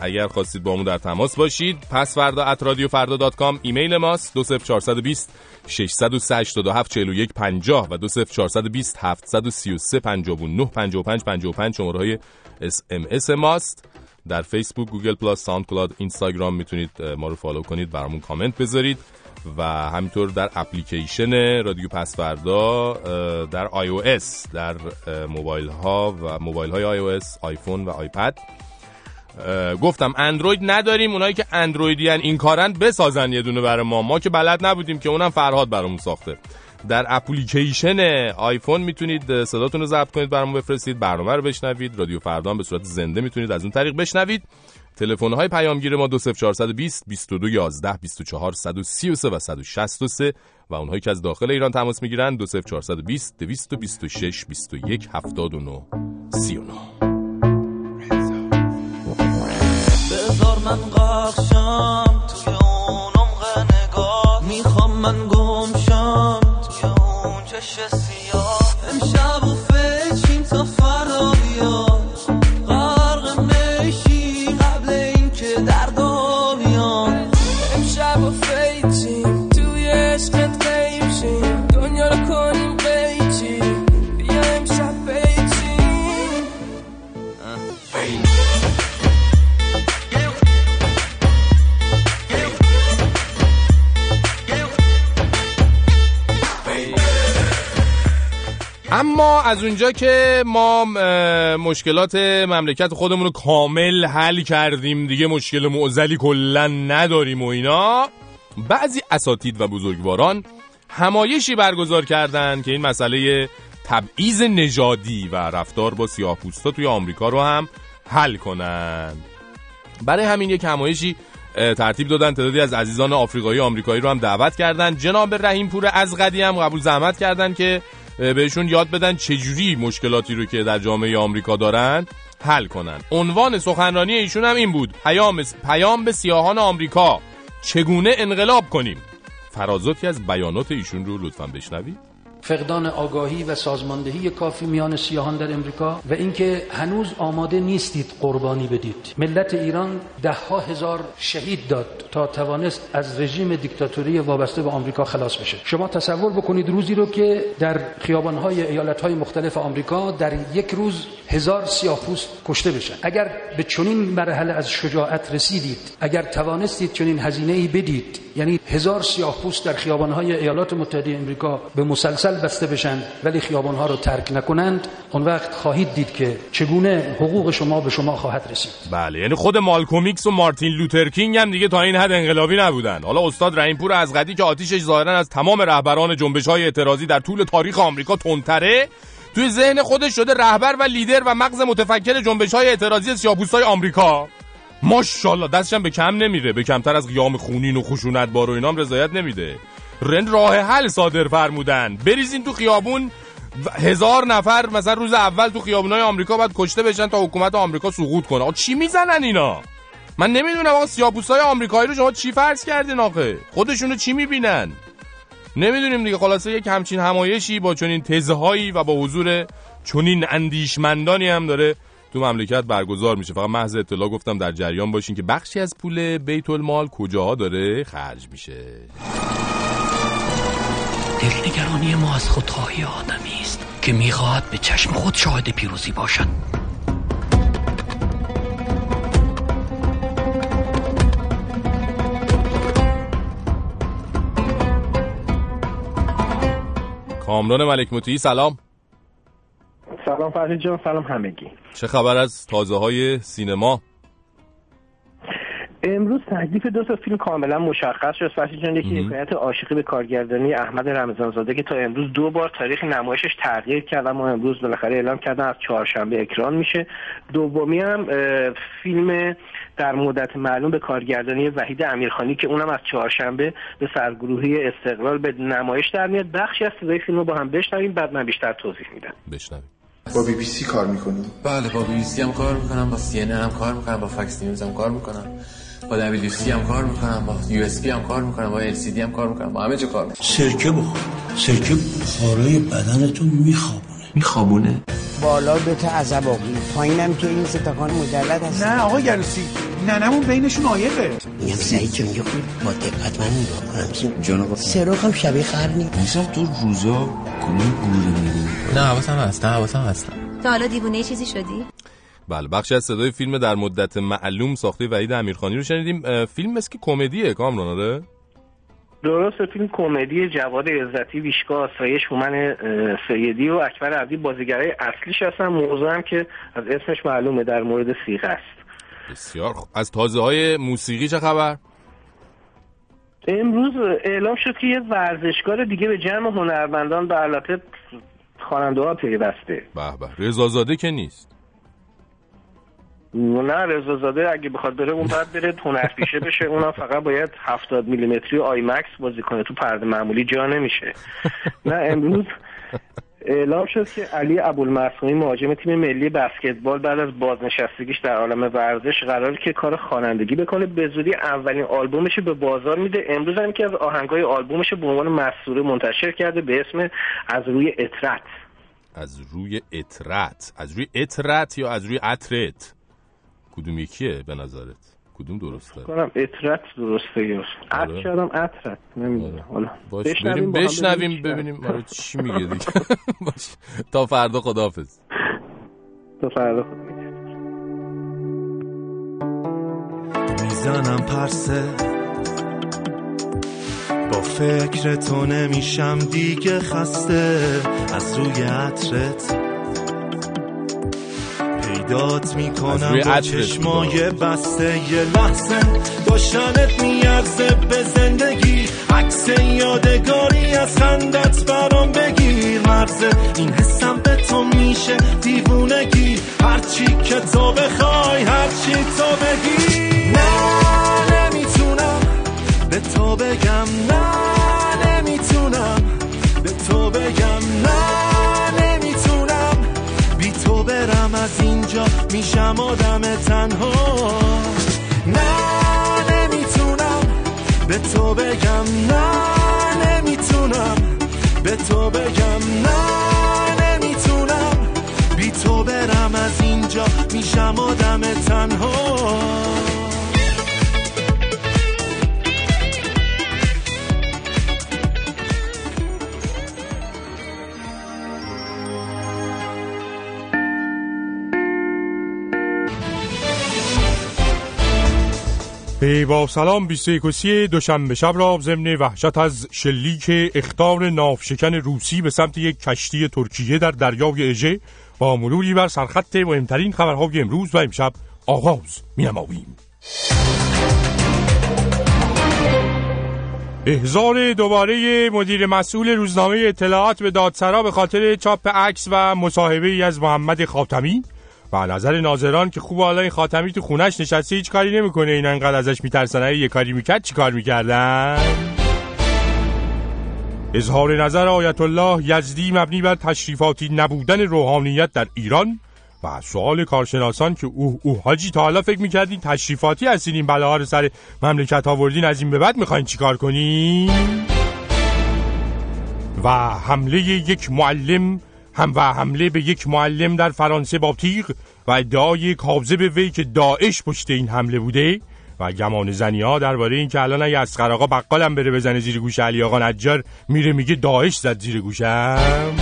اگر خواستید باهامون در تماس باشید پس فردا at رادیو فردا dot com ایمیل ماست 20420 687 41 50 و 20420 733 59 55 55 شماره های اس ام اس ماست. در فیسبوک گوگل پلاس ساوند کلاد اینستاگرام می‌تونید ما رو follow کنید برامون کامنت بذارید و همینطور در اپلیکیشن رادیو پس فردا در iOS در موبایل ها و موبایل های iOS آیفون و آیپد. گفتم اندروید نداریم اونایی که اندرویدی این کارن بسازن یه دونه برای ما. ما که بلد نبودیم که اونم فرهاد برامون ساخته. در اپلیکیشن آیفون می‌تونید صداتون رو ضبط کنید برامون بفرستید برنامه رو بشنوید. رادیو فردا به صورت زنده می‌تونید از اون طریق بشنوید. تلفن های پیامگیر ما 20420 2211 24 133 و 163 و اونهایی که از داخل ایران تماس می‌گیرن 20420 226 21 79 39 من غرق توی اون عمق نگاه می‌خوام من گمشم توی اون چش از اونجا که ما مشکلات مملکت خودمون رو کامل حل کردیم دیگه مشکل معزلی کلا نداریم و اینا. بعضی اساتید و بزرگواران همایشی برگزار کردن که این مسئله تبعیض نژادی و رفتار با سیاه پوستا توی آمریکا رو هم حل کنن. برای همین یک همایشی ترتیب دادن تعدادی از عزیزان آفریقایی آمریکایی رو هم دعوت کردن. جناب رحیم پور از قدی هم قبول زحمت کردن که بهشون یاد بدن چجوری مشکلاتی رو که در جامعه آمریکا دارن حل کنن. عنوان سخنرانی ایشون هم این بود. پیام پیام به سیاهان آمریکا. چگونه انقلاب کنیم؟ فرازاتی از بیانات ایشون رو لطفا بشنوید. فقدان آگاهی و سازماندهی کافی میان سیاهان در امریکا و اینکه هنوز آماده نیستید قربانی بدید. ملت ایران ده ها هزار شهید داد تا توانست از رژیم دیکتاتوری وابسته به آمریکا خلاص بشه. شما تصور بکنید روزی رو که در خیابانهای ایالتهای مختلف آمریکا در یک روز هزار سیاه‌پوست کشته بشن. اگر به چنین مرحله از شجاعت رسیدید اگر توانستید چنین هزینه ای بدید یعنی هزار سیاه‌پوست در خیابان‌های ایالات متحده آمریکا به مسلسل بسته بشن ولی خیابان‌ها رو ترک نکنند اون وقت خواهید دید که چگونه حقوق شما به شما خواهد رسید. بله یعنی خود مالکوم ایکس و مارتین لوترکینگ هم دیگه تا این حد انقلابی نبودن. حالا استاد رحیم‌پور ازغدی که آتیشش ظاهرا از تمام رهبران جنبش‌های اعتراضی در طول تاریخ آمریکا تندتره توی ذهن خودش شده رهبر و لیدر و مغز متفکر جنبش های اعتراضی سیاپوست های ماشاءالله دستشم به کم نمیره به کمتر از قیام خونین و خشونت بار و اینام رضایت نمیده. رند راه حل صادر فرمودن بریزین تو خیابون. هزار نفر مثلا روز اول تو خیابونای آمریکا باید کشته بشن تا حکومت آمریکا سقوط کنه. آقا چی می‌زنن اینا؟ من نمی‌دونم آقا سیاپوسای آمریکایی رو شما چی فرض کردین آخه؟ خودشونو چی می‌بینن؟ نمی‌دونیم دیگه. خلاصه یک همچین همایشی با چنین تزهایی و با حضور چنین اندیشمندانی هم داره تو مملکت برگزار میشه. فقط محض اطلاع گفتم در جریان باشین که بخشی از پول بیت المال کجاها داره؟ خرج میشه. دلنگرانی ما از خودخواهی آدمی است که می‌خواهد به چشم خود شاهد پیروزی باشد. کامران ملک مطیعی سلام. سلام فرید جان سلام همگی. چه خبر از تازه های سینما؟ امروز تکلیف دو تا فیلم کاملا مشخص شد. فرید جان یکی حکایت عاشقی به کارگردانی احمد رمضانزاده که تا امروز دو بار تاریخ نمایشش تغییر کرد اما امروز بالاخره اعلام کردن از چهارشنبه اکران میشه. دومی هم فیلم در مدت معلوم به کارگردانی وحید امیرخانی که اونم از چهارشنبه به سرگروهی استقلال به نمایش در میاد. بخشی از صدای فیلم رو با هم بشنویم بعد من بیشتر توضیح میدم. بشنویم. با بی بی سی کار می‌کنی؟ بله با بی بی سی هم کار می‌کنم با سی هم کار می‌کنم با فکس نیوز هم کار می‌کنم. با دبلیو سی هم کار می‌کنم با یو اس هم کار می‌کنم با ال سی دی هم کار می‌کنم با همه چه کار می‌کنم. سرکه بخور. سرکه بخارای بدنتون میخوابونه. میخوابونه. بالا دو تا عزباقی پایینم که این ستاکان مجلد هست نه آقا گروسی ننمون بینشون آیقه میگم سعید جان یه خود با دقت من نگاه کنم. جان آقا. سراغ هم شبیه خرنی نیستم تو روزا کنون گوره می‌بینی. نه حواسم هست نه حواسم هست. تا حالا دیوونه چیزی شدی؟ بله بخشی از صدای فیلم در مدت معلوم ساخته وحید امیرخانی رو شنیدیم. فیلم مثل که کمدیه کامران آره؟ درست فیلم کمدی جواد عزتی ویشکا آسایش هومن سیدی و اکبر عبدی بازیگرای اصلیش هستن. موضوع هم که از اسمش معلومه در مورد سیغ است. بسیار خوب. از تازه های موسیقی چه خبر؟ امروز اعلام شد که یه ورزشکار دیگه به جمع هنرمندان به البته خواننده ها پیوسته. به به رضازاده که نیست. نه رضا زاده اگه بخواد بره اون باید بره هنرپیشه بشه. اونم فقط باید 70 میلیمتری آی مکس بازی کنه. تو پرده معمولی جا نمیشه. نه امروز اعلام شد که علی ابوالمعصومی مهاجم تیم ملی بسکتبال بعد از بازنشستگیش در عالم ورزش قرار که کار خوانندگی بکنه. به زودی اولین آلبومش به بازار میده. امروز هم که از آهنگای آلبومش به عنوان مسئوله منتشر کرده به اسم از روی اطرت. از روی اطرت. از روی اطرت یا از روی اطرت کدوم یکیه به نظرت؟ کدوم درسته؟ کنم اطرت درسته یا عط کردم اطرت نمی‌دونم. آره. حالا بشنویم بشنویم ببینیم. آره چی میگه دیگه؟ باش. تا فردا خداحافظ. تا فردا خدا می‌زنم پرسه. با فکر تو نمیشم دیگه خسته. از روی عطرت پیدات می‌کنم با چشمای بسته یه لحظه داشتنت میارزه به زندگی. عکس یادگاری از خندت برام بگیر. مرزه این حسم به تو میشه دیوونگی. هرچی که تو بخوای هرچی تو بگی. نه نمی‌تونم به تو بگم. نه نمی‌تونم به تو بگم. نه. برم از اینجا میشم آدم تنها. نه نمی‌تونم به تو بگم. نه نمی‌تونم به تو بگم. نه نمی‌تونم بی تو برم از اینجا. میشم آدم تنها. با سلام 21 دوشنبه شب را ضمن وحشت از شلیک اختار نافشکن روسی به سمت یک کشتی ترکیه در دریای اژه با مروری بر سرخط مهمترین خبرهای امروز و امشب آغاز نماییم احضار دوباره مدیر مسئول روزنامه اطلاعات به دادسرا به خاطر چاپ عکس و مصاحبه ای از محمد خاتمی و نظر ناظران که خوب حالا این خاتمی تو خونش نشسته هیچ کاری نمی‌کنه. این انقدر ازش میترسن. یه کاری می‌کرد چی کار می‌کردن؟ اظهار نظر آیت الله یزدی مبنی بر تشریفاتی نبودن روحانیت در ایران و سوال کارشناسان که اوه اوه حاجی تا حالا فکر می‌کردین تشریفاتی هستین؟ این بلاها رو سر مملکت آوردین از این به بعد می‌خواین چیکار کنین؟ و حمله یک معلم هم و حمله به یک معلم در فرانسه با تیغ و ادعای به وی که داعش پشت این حمله بوده و گمان زنی ها درباره این که الان اگه از آقا بقالم بره بزنه زیر گوش علی آقا نجار میره میگه داعش زد زیر گوشم.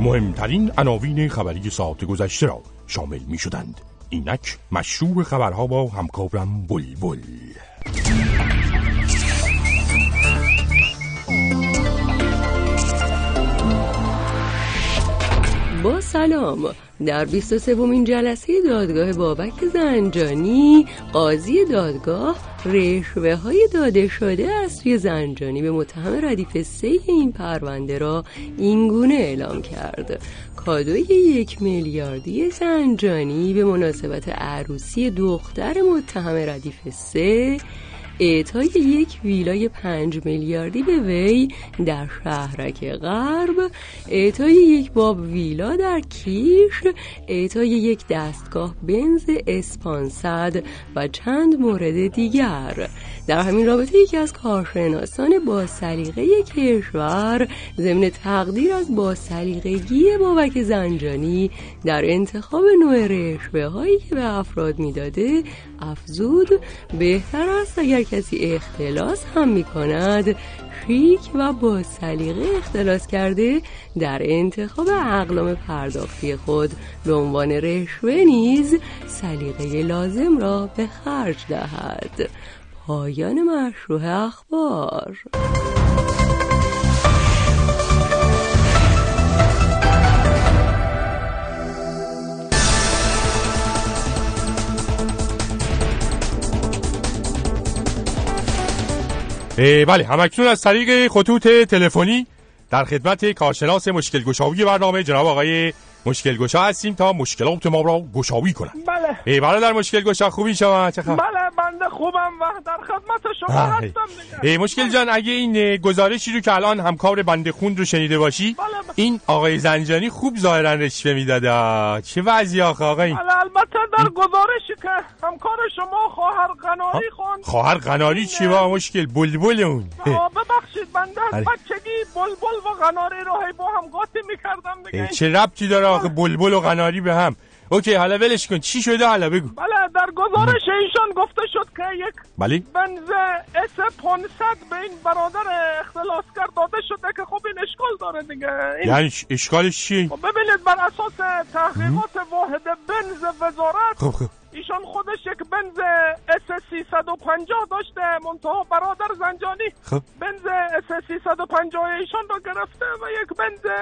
مهمترین عناوین خبری ساعت گذشته را شامل می شدند اینک مشروع خبرها با همکارم بلبل. با سلام. در 23 ومین جلسه دادگاه بابک زنجانی قاضی دادگاه رشوه های داده شده از توی زنجانی به متهم ردیف سه این پرونده را اینگونه اعلام کرد. کادوی یک میلیاردی زنجانی به مناسبت عروسی دختر متهم ردیف سه اعطای یک ویلای پنج میلیاردی به وی در شهرک غرب اعطای یک باب ویلا در کیش اعطای یک دستگاه بنز اسپانسد و چند مورد دیگر. در همین رابطه یکی از کارشناسان با سلیقه کشور ضمن تقدیر از با سلیقگی بابک زنجانی در انتخاب نوع رشوه هایی که به افراد می‌داده افزود. بهتر است اگر کسی اختلاس هم می کند شیک و با سلیقه اختلاس کرده در انتخاب اقلام پرداختی خود به عنوان رشوه نیز سلیقه لازم را به خرج دهد. پایان مشروع اخبار. بله همکنون از طریق خطوط تلفنی در خدمت کارشناس مشکل گشایی برنامه جناب آقای مشکل گشا هستیم تا مشکلات ما را گشایی کنند. بله. بله در مشکل گشا خوبی شما؟ چه بله بنده خوبم. و در خدمت شما هستم دیگه. مشکل جان اگه این گزارشی رو که الان همکار بنده خون رو شنیده باشی بله. این آقای زنجانی خوب ظاهرا رشوه می‌داده. چه وضعی آخه آقای؟ بله البته در گزارشی که همکار شما خواهر قناری خوند. خواهر قناری چی با مشکل؟ بلبل اون. ببخشید بنده از بچگی بلبل و قناری رو با هم قاطی می‌کردم دیگه. چه ربطی داره آخه بلبل و قناری به هم. OK حالا ولش کن. چی شده؟ حالا بگو. بله در گزارش ایشان گفته شد که یک بله. بنز اس 500 به این برادر اختلاسگر داده شده که خب این اشکال داره دیگه. این... یعنی اشکالش چیه؟ خب ببینید بر اساس تحقیقات واحد بنز وزارت خب خب. ایشان خودش یک بنز اس 350 داشته منتها برادر زنجانی خب. بنز اس 350 ایشان رو گرفته و یک بنز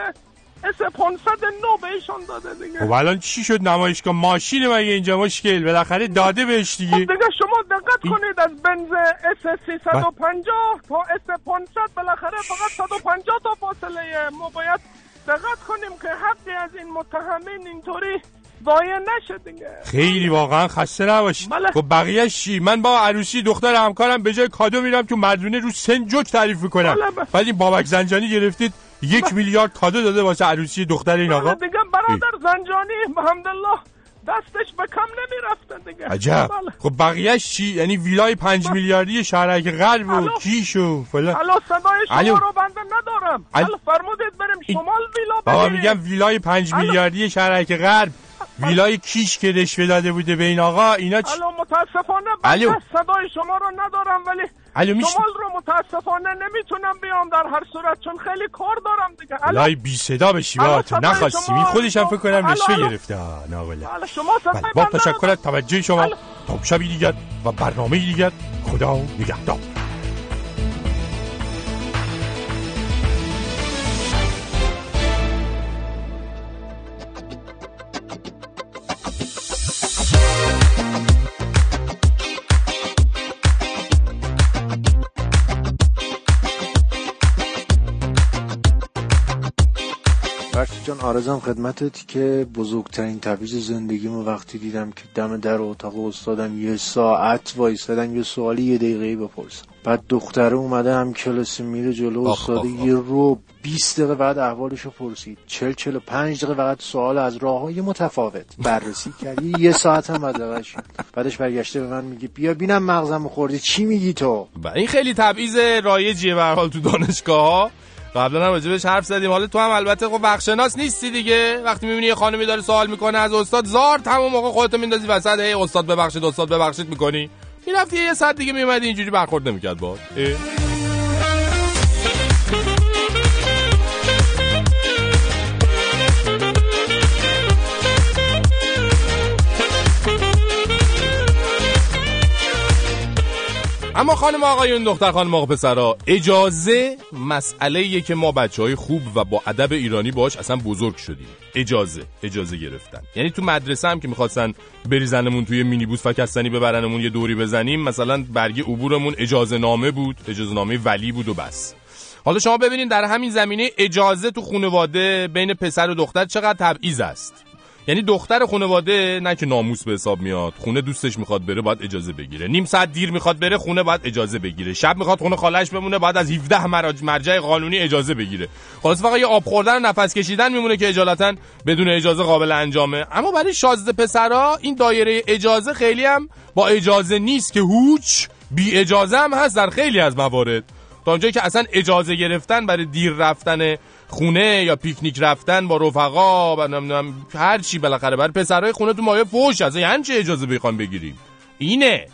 اس 500 به ایشان داده دیگه. خب الان چی شد نمایشگاه؟ ماشین مگه اینجا مشکل بالاخره داده بهش دیگه خب دیگه. شما دقت کنید از بنز اس 350 تا اس 500 بالاخره فقط 150 تا فاصله. ما باید دقت کنیم که حقی از این متهمین اینطوری ضایع نشه دیگه. خیلی واقعا خسته نباشی. بله. خب بقیه چی؟ من با عروسی دختر همکارم به جای کادو میرم تو مردونه رو سن جوک تعریف می‌کنم. این بابک زنجانی گرفتید. یک. میلیارد کادو داده واسه عروسی دختر این آقا. دیگه برادر زنجانی الحمدلله دستش به کم نمی‌رفته دیگه. عجب. بله. خب بقیهش چی؟ یعنی ویلای پنج میلیاردی شهرک غرب و کیش و فلان. الو صدای شما رو بنده ندارم. الو. فرمودید بریم شمال ویلا بابا میگم ویلای پنج میلیاردی شهرک غرب. ویلای کیش که رشوه داده بوده به این آقا اینا چ... الو متاسفانه الو. صدای شما رو ندارم ولی الو میش... شمال رو متاسفانه نمی‌تونم بیام در هر صورت چون خیلی کار دارم دیگه. الو. لای بی صدا بشی با تو نخواستی می خودش هم فکر کنم رشوه گرفته. نه بله شما بله. با تشکر توجه شما. تا شبی دیگر و برنامه دیگر. خدا نگهدار. آرزم خدمتت که بزرگترین تبعیض زندگیمو وقتی دیدم که دم در اتاق استادم یه ساعت وایستادم یه سوالی یه دقیقه بپرسم. بعد دختره اومده هم کلاس میره جلو استاد یه رو 20 دقیقه بعد احوالشو پرسید. 40 45 دقیقه بعد سوال از راه های متفاوت. بررسی کردی یه ساعت هم بعد بعدش برگشته به من میگه بیا بینم مغزم خوردی چی میگی تو؟ این خیلی تبعیض رایجیه به حال تو دانشگاه ها قبلا هم راجبش حرف زدیم. حالا تو هم البته خب بخشناس نیستی دیگه. وقتی می‌بینی یه خانمی داره سوال می‌کنه از استاد زار تمام موقع خودت میندازی وسط هی استاد ببخشید استاد ببخشید می‌کنی. می‌رفتی یه ساعت دیگه میومدی اینجوری برخورد نمی‌کرد با اما خانم آقایون دختر خانم آقا پسرا اجازه مسئله که ما بچه های خوب و با ادب ایرانی باش اصلا بزرگ شدیم. اجازه اجازه گرفتن. یعنی تو مدرسه هم که می‌خواستن بریزنمون توی مینیبوس فکستنی ببرنمون یه دوری بزنیم مثلا برگ عبورمون اجازه نامه بود اجازه نامه ولی بود و بس. حالا شما ببینید در همین زمینه اجازه تو خانواده بین پسر و دختر چقدر تبعیض است. یعنی دختر خانواده نه که ناموس به حساب میاد. خونه دوستش می‌خواد بره باید اجازه بگیره. نیم ساعت دیر می‌خواد بره خونه باید اجازه بگیره. شب می‌خواد خونه خالش بمونه باید از 17 مرجع قانونی اجازه بگیره. خلاص فقط یه آب خوردن و نفس کشیدن میمونه که اجالتا بدون اجازه قابل انجامه. اما برای شازده پسرا این دایره اجازه خیلی هم با اجازه نیست که هوچ بی اجازه هم هست در خیلی از موارد. تا اونجایی که اصلا اجازه گرفتن برای دیر رفتن خونه یا پیکنیک رفتن با رفقا و نمی‌دونم هر چی بالاخره. بر پسرای خونه تو مایه فوش از یعنی چه اجازه بخوام بگیریم؟ اینه.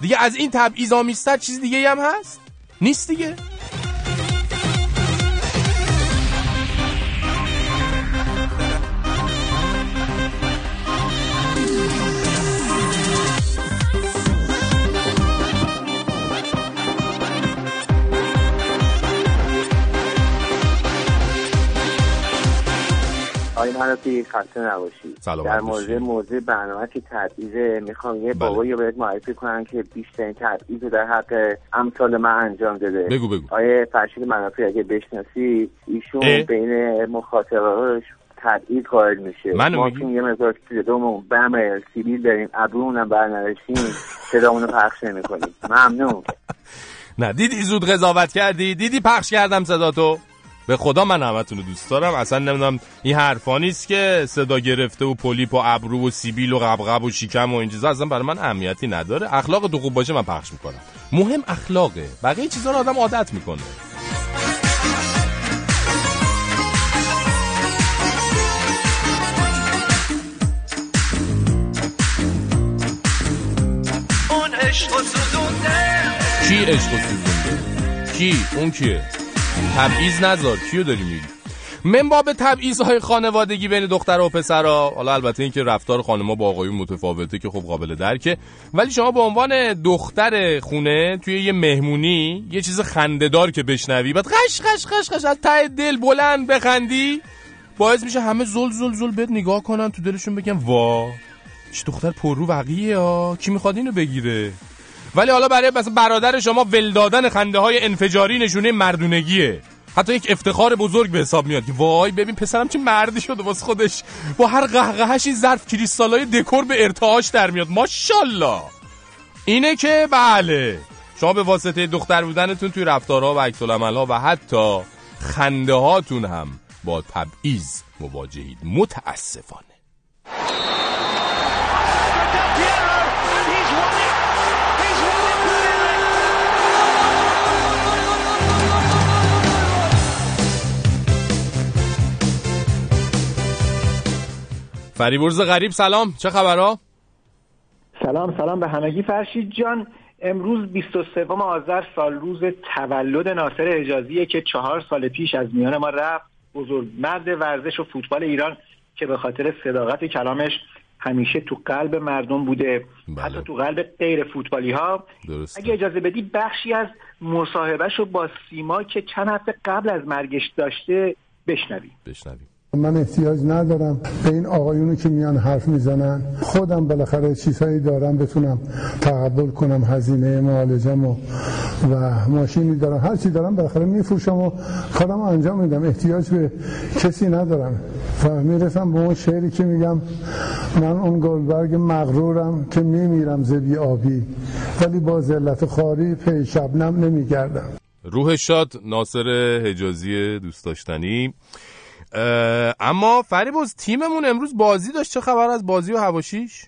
دیگه از این تبعیض آمیزتر چیز دیگه هم هست؟ نیست دیگه. آقای منافی خسته نباشی در مورد موضوع برنامه که تبعیض می‌خوام یه بله. بابایی رو بهت معرفی کنم که بیشترین تبعیض در حق امثال من انجام داده. بگو بگو. آیه فرشید منافی اگه بشناسی ایشون اه؟ بین مخاطباش تبعیض قائل میشه. ما چون یه مقدار صدامون بم سیبیل داریم ابرونم برنوشیم صدامونو پخش نمی‌کنیم. ممنون. نه دیدی زود قضاوت کردی؟ دیدی پخش کردم صدا تو؟ به خدا من همتون دوست دارم. اصلا نمی‌دونم این حرفا نیست که صدا گرفته و پلیپ و ابرو و سیبیل و قبقب و شیکم و این چیزا. اصلا برای من اهمیتی نداره. اخلاق تو خوب باشه من پخش می‌کنم. مهم اخلاقه. بقیه چیزا رو آدم عادت می‌کنه. کی عشق و سوزونده؟ کی؟ اون کیه؟ تبعیض نذار. کیو داری میگی؟ منباب تبعیض های خانوادگی بین دختر و پسرها حالا البته اینکه رفتار خانم‌ها با آقایون متفاوته که خب قابل درکه. ولی شما به عنوان دختر خونه توی یه مهمونی یه چیز خندهدار که بشنوی بعد قش قش قش قش از ته دل بلند بخندی باعث میشه همه زل زل زل بهت نگاه کنن تو دلشون بگن وا چه دختر پررو وقیه ها کی می‌خواد اینو بگیره؟ ولی حالا برای مثلا برادر شما ولدادن خنده های انفجاری نشونه مردونگیه. حتی یک افتخار بزرگ به حساب میاد وای ببین پسرم چه مردی شده واسه خودش. با هر قهقهش این ظرف کریستالای دکور به ارتعاش در میاد. ماشاءالله. اینه که بله شما به واسطه دختر بودنتون توی رفتارها و عکس ها و حتی خنده هاتون هم با تبعیض مواجهید. متاسفانه. فریبرز غریب سلام. چه خبرها؟ سلام سلام به همگی. فرشید جان امروز 23 آذر سال روز تولد ناصر اجازیه که چهار سال پیش از میان ما رفت بزرگ مرد ورزش و فوتبال ایران که به خاطر صداقت کلامش همیشه تو قلب مردم بوده. بله. حتی تو قلب غیر فوتبالی ها اگه اجازه بدی بخشی از مصاحبهش رو با سیما که چند هفته قبل از مرگش داشته بشنویم. بشنویم. من احتیاج ندارم به این آقایونی که میان حرف می‌زنن. خودم بالاخره چیزهایی دارم بتونم تقبل کنم هزینه معالجم و, و ماشینی دارم. هر چی دارم بالاخره میفروشم و کارم انجام میدم. احتیاج به کسی ندارم. و می‌رسم به اون شعری که میگم من اون گلبرگ مغرورم که میمیرم زبی آبی ولی با ذلت خاری پی شبنم نمیگردم. روح شاد ناصر حجازی دوست داشتنی اما فریبوز تیممون امروز بازی داشت. چه خبر از بازی و هواشیش؟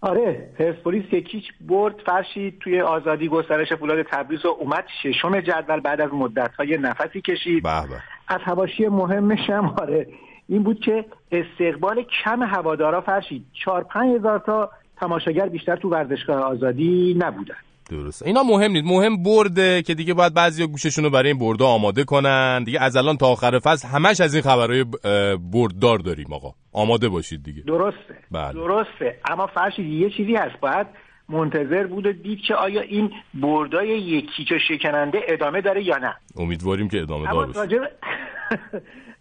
آره پرسپولیس یکیچ برد فرشید توی آزادی گسترش فولاد تبریز و اومد ششم جدول بعد از مدت های نفسی کشید. بحبه. از هواشی مهمش هم آره این بود که استقبال کم هوادارا فرشید چهار پنج هزار تا تماشاگر بیشتر تو ورزشگاه آزادی نبودن. درست اینا مهم نیست. مهم برده که دیگه باید بعضی گوششون رو برای این برده آماده کنن. دیگه از الان تا آخر فصل همش از این خبرهای برددار داریم آقا. آماده باشید دیگه. درسته. بله. درسته. اما فرشید یه چیزی هست. باید منتظر بود و دید که آیا این بردای یکی چه شکننده ادامه داره یا نه. امیدواریم که ادامه داره باشه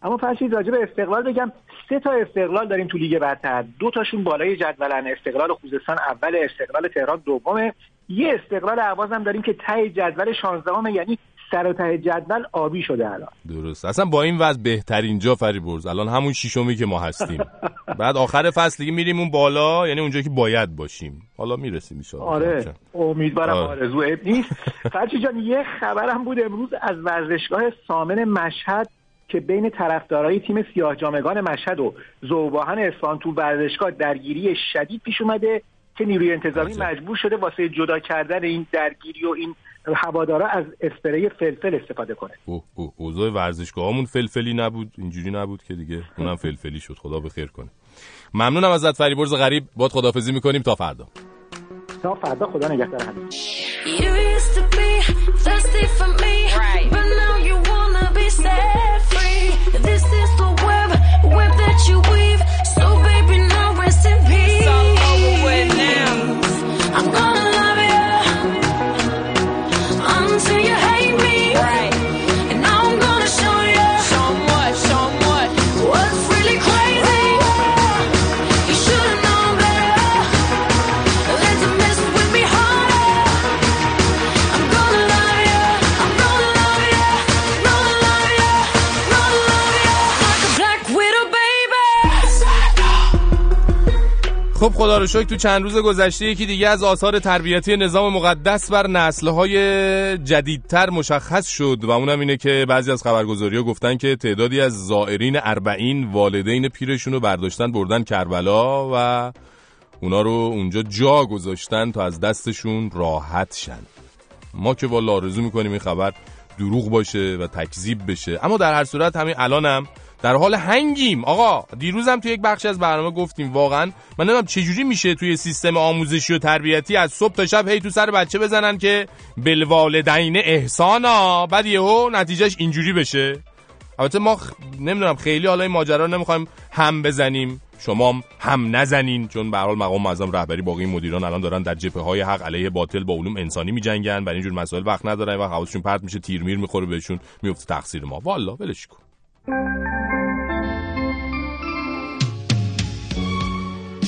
اما فرشید راجع به استقلال بگم. سه تا استقلال داریم تو لیگ برتر. دو تاشون بالای جدولن. استقلال خوزستان اول استقلال تهران دومه. یه استقلال عواز هم داریم که ته جدول 16 یعنی سر ته جدول آبی شده الان. درست. اصلا با این وضع بهترین جا فریبرز الان همون شیشمی که ما هستیم. بعد آخر فصل دیگه میریم اون بالا یعنی اونجا که باید باشیم. حالا می‌رسیم ان آره. امیدوارم آره. آرزو نیست. فرچی جان یه خبرم بود امروز از ورزشگاه سامن مشهد که بین طرفدارای تیم سیاه جامگان مشهد و زوباهن اصفهان تو ورزشگاه درگیری شدید پیش اومده. که نیروی انتظامی مجبور شده واسه جدا کردن این درگیری و این هوادارا از اسپری فلفل استفاده کنه؟ اوه اوه اوضاع ورزشگاهمون فلفلی نبود. اینجوری نبود که دیگه اونم فلفلی شد. خدا به خیر کنه. ممنونم ازت فریبرز غریب. باد خدافظی می‌کنیم. تا فردا. تا فردا خدا نگهدار. همه خب خدا رو شکر تو چند روز گذشته یکی دیگه از آثار تربیتی نظام مقدس بر نسلهای جدیدتر مشخص شد و اونم اینه که بعضی از خبرگزاری ها گفتن که تعدادی از زائرین اربعین والدین پیرشون رو برداشتن بردن کربلا و اونا رو اونجا جا گذاشتن تا از دستشون راحت شن. ما که والا آرزو می‌کنیم این خبر دروغ باشه و تکذیب بشه. اما در هر صورت همین الانم در حال هنگیم. آقا دیروزم تو یک بخش از برنامه گفتیم واقعا من نمی‌دونم چجوری میشه توی سیستم آموزشی و تربیتی از صبح تا شب هی تو سر بچه بزنن که بالوالدین احسانا. بعد یهو نتیجهش اینجوری بشه. البته ما خ... نمی‌دونم خیلی حالا این ماجرا نمی‌خوایم هم بزنیم. شما هم نزنین چون به حال مقام معظم رهبری باقی مدیران الان دارن در جبهه های حق علیه باطل با علوم انسانی میجنگن و اینجور مسائل وقت ندارن و حواسشون پرت میشه تیر میر می‌خوره بهشون میفته تقصیر ما. والا ولش کن.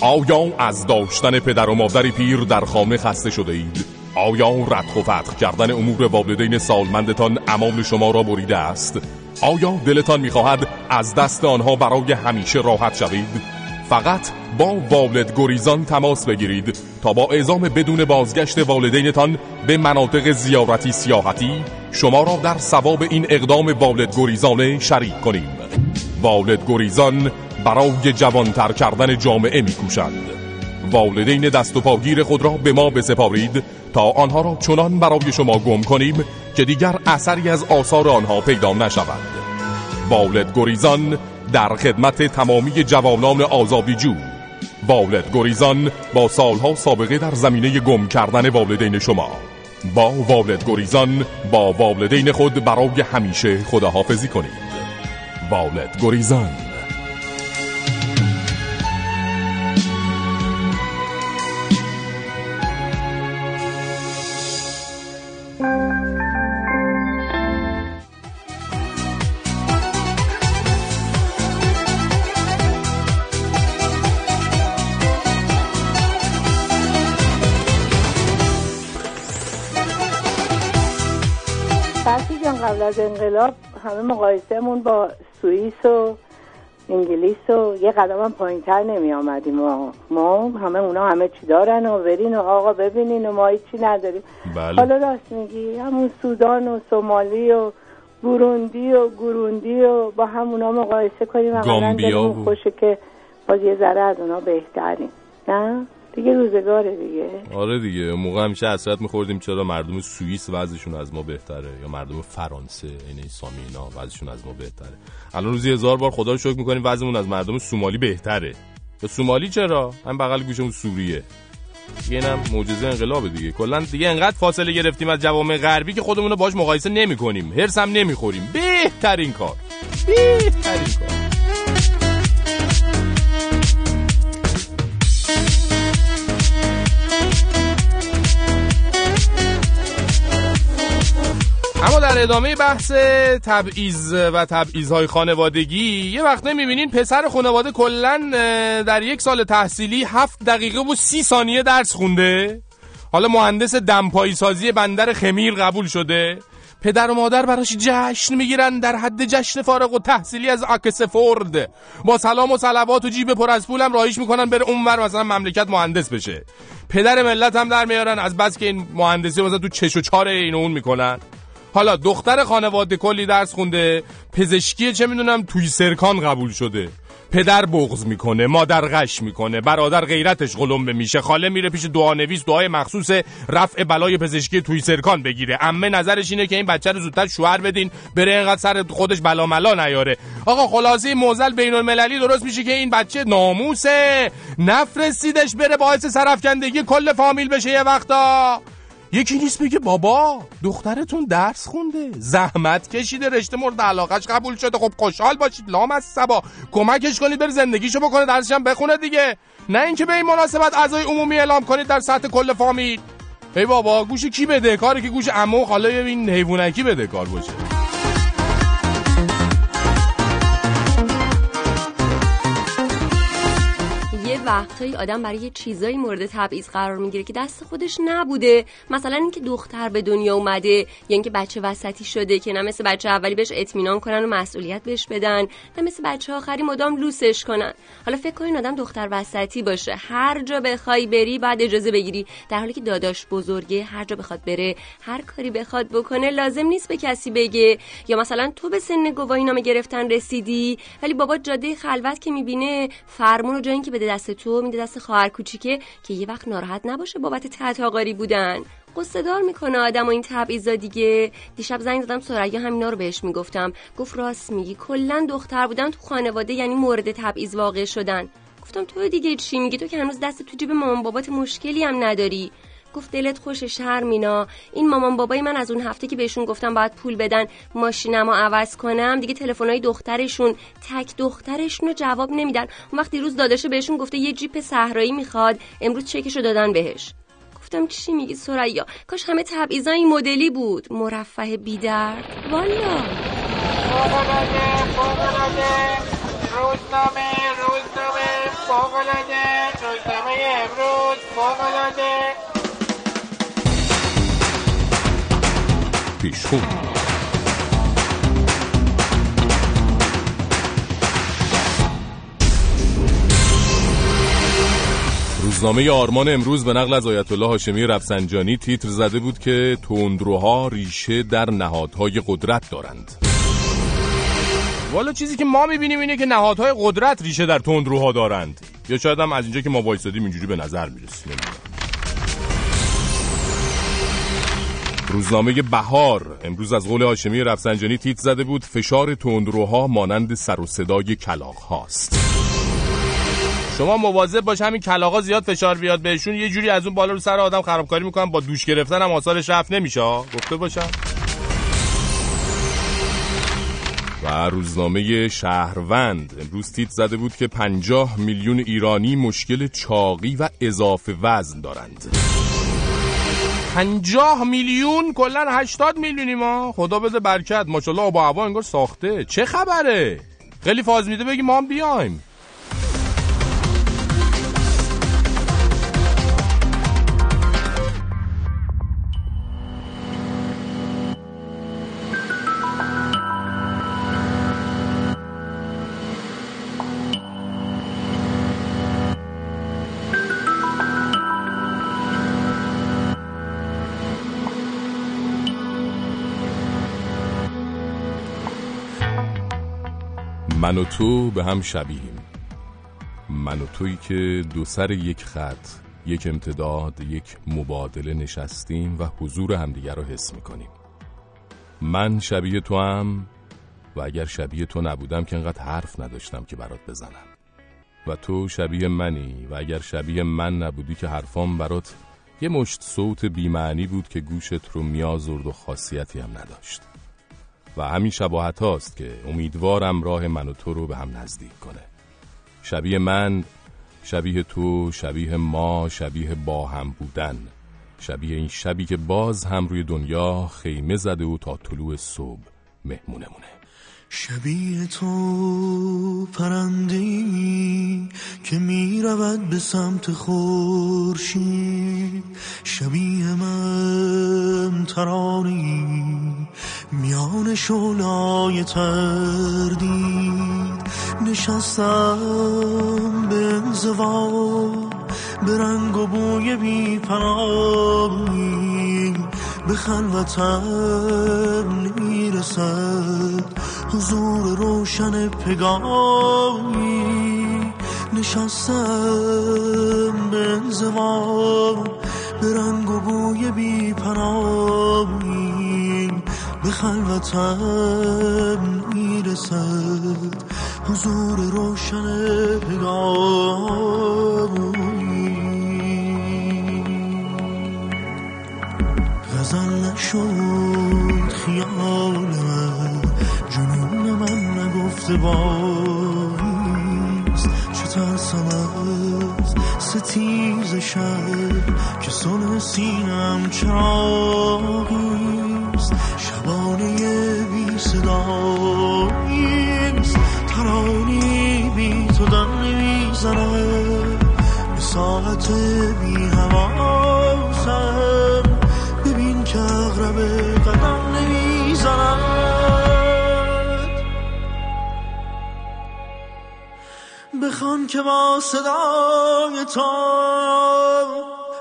آیا از داشتن پدر و مادری پیر در خانه خسته شده اید؟ آیا رد و فتح کردن امور والدین سالمندتان امان شما را بریده است؟ آیا دلتان می‌خواهد از دست آنها برای همیشه راحت شوید؟ فقط با والد گریزان تماس بگیرید تا با اعزام بدون بازگشت والدینتان به مناطق زیارتی سیاحتی شما را در ثواب این اقدام والد گریزانه شریک کنیم. والد گریزان برای جوانتر کردن جامعه میکوشند والدین دست و پاگیر خود را به ما بسپارید تا آنها را چنان برای شما گم کنیم که دیگر اثری از آثار آنها پیدا نشود. والد گریزان در خدمت تمامی جوانان جو. والد گریزان با سالها سابقه در زمینه گم کردن والدین شما. با والد گریزان با والدین خود برای همیشه خداحافظی کنید. والد گریزان. قبل از انقلاب همه مقایسهمون با سوئیس و انگلیس و یه قدم هم پایین تر نمی آمدیم ما ما همه اونا همه چی دارن و برین و آقا ببینین و ما چی نداریم. بله. حالا راست میگی همون سودان و سومالی و بوروندی و گروندی و با همونا مقایسه کنیم. گامبیا خوشه که باز یه ذره از اونا بهتریم. نه؟ دیگه روزگاره دیگه. آره دیگه موقع همیشه حسرت میخوردیم چرا مردم سوئیس وضعشون از ما بهتره یا مردم فرانسه این سامی اینا وضعشون از ما بهتره. الان روزی هزار بار خدا رو شکر می‌کنیم وضعمون از مردم سومالی بهتره. به سومالی چرا؟ هم بغل گوشمون سوریه. یه هم معجزه انقلاب دیگه. کلا دیگه انقدر فاصله گرفتیم از جوامع غربی که خودمون رو باش مقایسه نمی‌کنیم. هرس هم نمی‌خوریم. بهترین کار. بهترین کار. در ادامه بحث تبعیض و تبعیض‌های خانوادگی یه وقت نمی‌بینین پسر خانواده کلا در یک سال تحصیلی هفت دقیقه و سی ثانیه درس خونده. حالا مهندس دمپایی سازی بندر خمیر قبول شده. پدر و مادر براش جشن می‌گیرن در حد جشن فارغ و تحصیلی از آکسفورد. با سلام و صلوات و جیب پر از پولم رایش می‌کنن بره اونور مثلا مملکت مهندس بشه. پدر ملت هم در میارن از بس که این مهندسی مثلا تو چش و چار این اون می‌کنن. حالا دختر خانواده کلی درس خونده پزشکی چه می‌دونم توی سرکان قبول شده. پدر بغض می‌کنه مادر غش می‌کنه برادر غیرتش قلمبه میشه خاله میره پیش دعانویس دعای مخصوص رفع بلای پزشکی توی سرکان بگیره. امه نظرش اینه که این بچه رو زودتر شوهر بدین بره اینقدر سر خودش بلا ملا نیاره. آقا خلاصه موزل بین المللی درست میشه که این بچه ناموسه. نفرستیدش بره باعث سرفکندگی کل فامیل بشه یه وقتا. یکی نیست بگه بابا دخترتون درس خونده. زحمت کشیده رشته مورد علاقش قبول شده. خب خوشحال باشید لام از سبا. کمکش کنید بر زندگیشو بکنه درسش هم بخونه دیگه. نه اینکه به این مناسبت اعضای عمومی اعلام کنید در سطح کل فامیل. ای بابا گوش کی بده؟ کاری که گوش عمو خاله این حیوانکی بده کار باشه. وقتایی آدم برای یه چیزایی مورد تبعیض قرار می‌گیره که دست خودش نبوده. مثلا اینکه دختر به دنیا اومده یا اینکه بچه وسطی شده که نه مثل بچه اولی بهش اطمینان کنن و مسئولیت بهش بدن نه مثل بچه آخری مدام لوسش کنن. حالا فکر کنین آدم دختر وسطی باشه. هر جا بخوای بری بعد اجازه بگیری. در حالی که داداش بزرگه هر جا بخواد بره هر کاری بخواد بکنه لازم نیست به کسی بگه. یا مثلا تو به سن گواهی نامه گرفتن رسیدی ولی بابا جاده خلوت که می‌بینه فرمون رو جایی اینکه بده دست تو میده دست خواهر کوچیکه که یه وقت ناراحت نباشه بابت تحتاقاری بودن. قصه دار می‌کنه آدم و این تبعیضا دیگه. دیشب زنگ زدم سریا همینا رو بهش می‌گفتم. گفت راست میگی کلا دختر بودن تو خانواده یعنی مورد تبعیض واقع شدن. گفتم تو دیگه چی میگی؟ تو که هنوز دست تو جیب مامان بابات مشکلی هم نداری. گفت دلت خوش شرمینا این مامان بابای من از اون هفته که بهشون گفتم باید پول بدن ماشینمو عوض کنم. دیگه تلفن‌های دخترشون تک دخترشون رو جواب نمیدن. اون وقت دیروز داداشه بهشون گفته یه جیپ صحرایی می‌خواد امروز چکشو دادن بهش. گفتم چی میگی سریا؟ کاش همه تبعیضا این مدلی بود. مرفه بیدرد. والا. روزنامه روزنامه. فوقلاده روزنامه امروز فوقلاده پیشخون روزنامه آرمان امروز به نقل از آیت الله هاشمی رفسنجانی تیتر زده بود که تندروها ریشه در نهادهای قدرت دارند. والا چیزی که ما می‌بینیم اینه که نهادهای قدرت ریشه در تندروها دارند. یا شاید هم از اینجا که ما وایسادیم اینجوری به نظر می‌رسیم. روزنامه بهار. امروز از قول هاشمی رفسنجانی تیت زده بود فشار تندروها مانند سر و صدای کلاق هاست. شما مواظب باش همین کلاغا زیاد فشار بیاد بهشون. یه جوری از اون بالا رو سر آدم خرابکاری می‌کنن با دوش گرفتن هم آثارش رفت نمیشه. گفته باشم. و روزنامه شهروند. امروز تیت زده بود که 50 میلیون ایرانی مشکل چاقی و اضافه وزن دارند. 50 میلیون کلا 80 میلیونی ما. خدا بده برکت. ماشاءالله با هوا انگار ساخته. چه خبره؟ خیلی فاز میده بگی ما هم بیایم. من و تو به هم شبیهیم. من و تویی که دو سر یک خط یک امتداد یک مبادله نشستیم و حضور همدیگر رو حس می‌کنیم. من شبیه تو هم و اگر شبیه تو نبودم که انقدر حرف نداشتم که برات بزنم. و تو شبیه منی و اگر شبیه من نبودی که حرفام برات یه مشت صوت بیمعنی بود که گوشت رو میازرد و خاصیتی هم نداشت. و همین شباهت هاست که امیدوارم راه من و تو رو به هم نزدیک کنه. شبیه من شبیه تو شبیه ما شبیه با هم بودن. شبیه این شبی که باز هم روی دنیا خیمه زده و تا طلوع صبح مهمونمونه. شبیه تو پرندی که می رود به سمت خورشید. شبیه من ترانی میان شولای تردید. نشستم به انزوا به رنگ و بوی بی پناهی به خلوتم می‌رسد. حضور روشن پگاهی نشستم به انزوا. به رنگ و بوی بی پناهی به خلوتم می‌رسد. حضور روشن پگاهی غزل نشد خیال من. جنون من نگفته باریست. چه ترسم ستیز شب که سن سینم چراغیست. شبانه بی صداییست. ترانی بی تو دن نمی‌زنه به ساعت بی حواسم بخوان که با صدای تو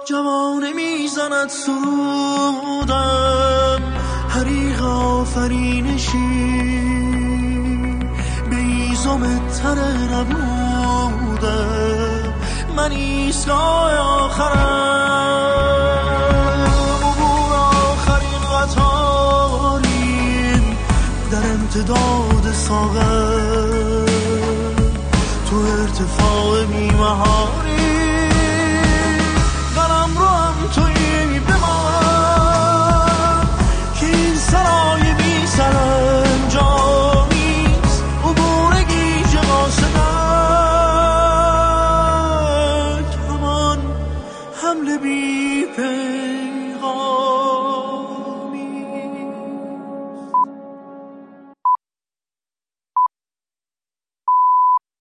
جوانه می‌زند سرودم. حریق آفرینشی به ایزم تره نبودم. من ایستگاه آخرم. عبور آخرین قطاریم در امتداد ساغر. تو ارتفاع بیمهاری. قلم رو هم توی به که این سرای بی سرانجام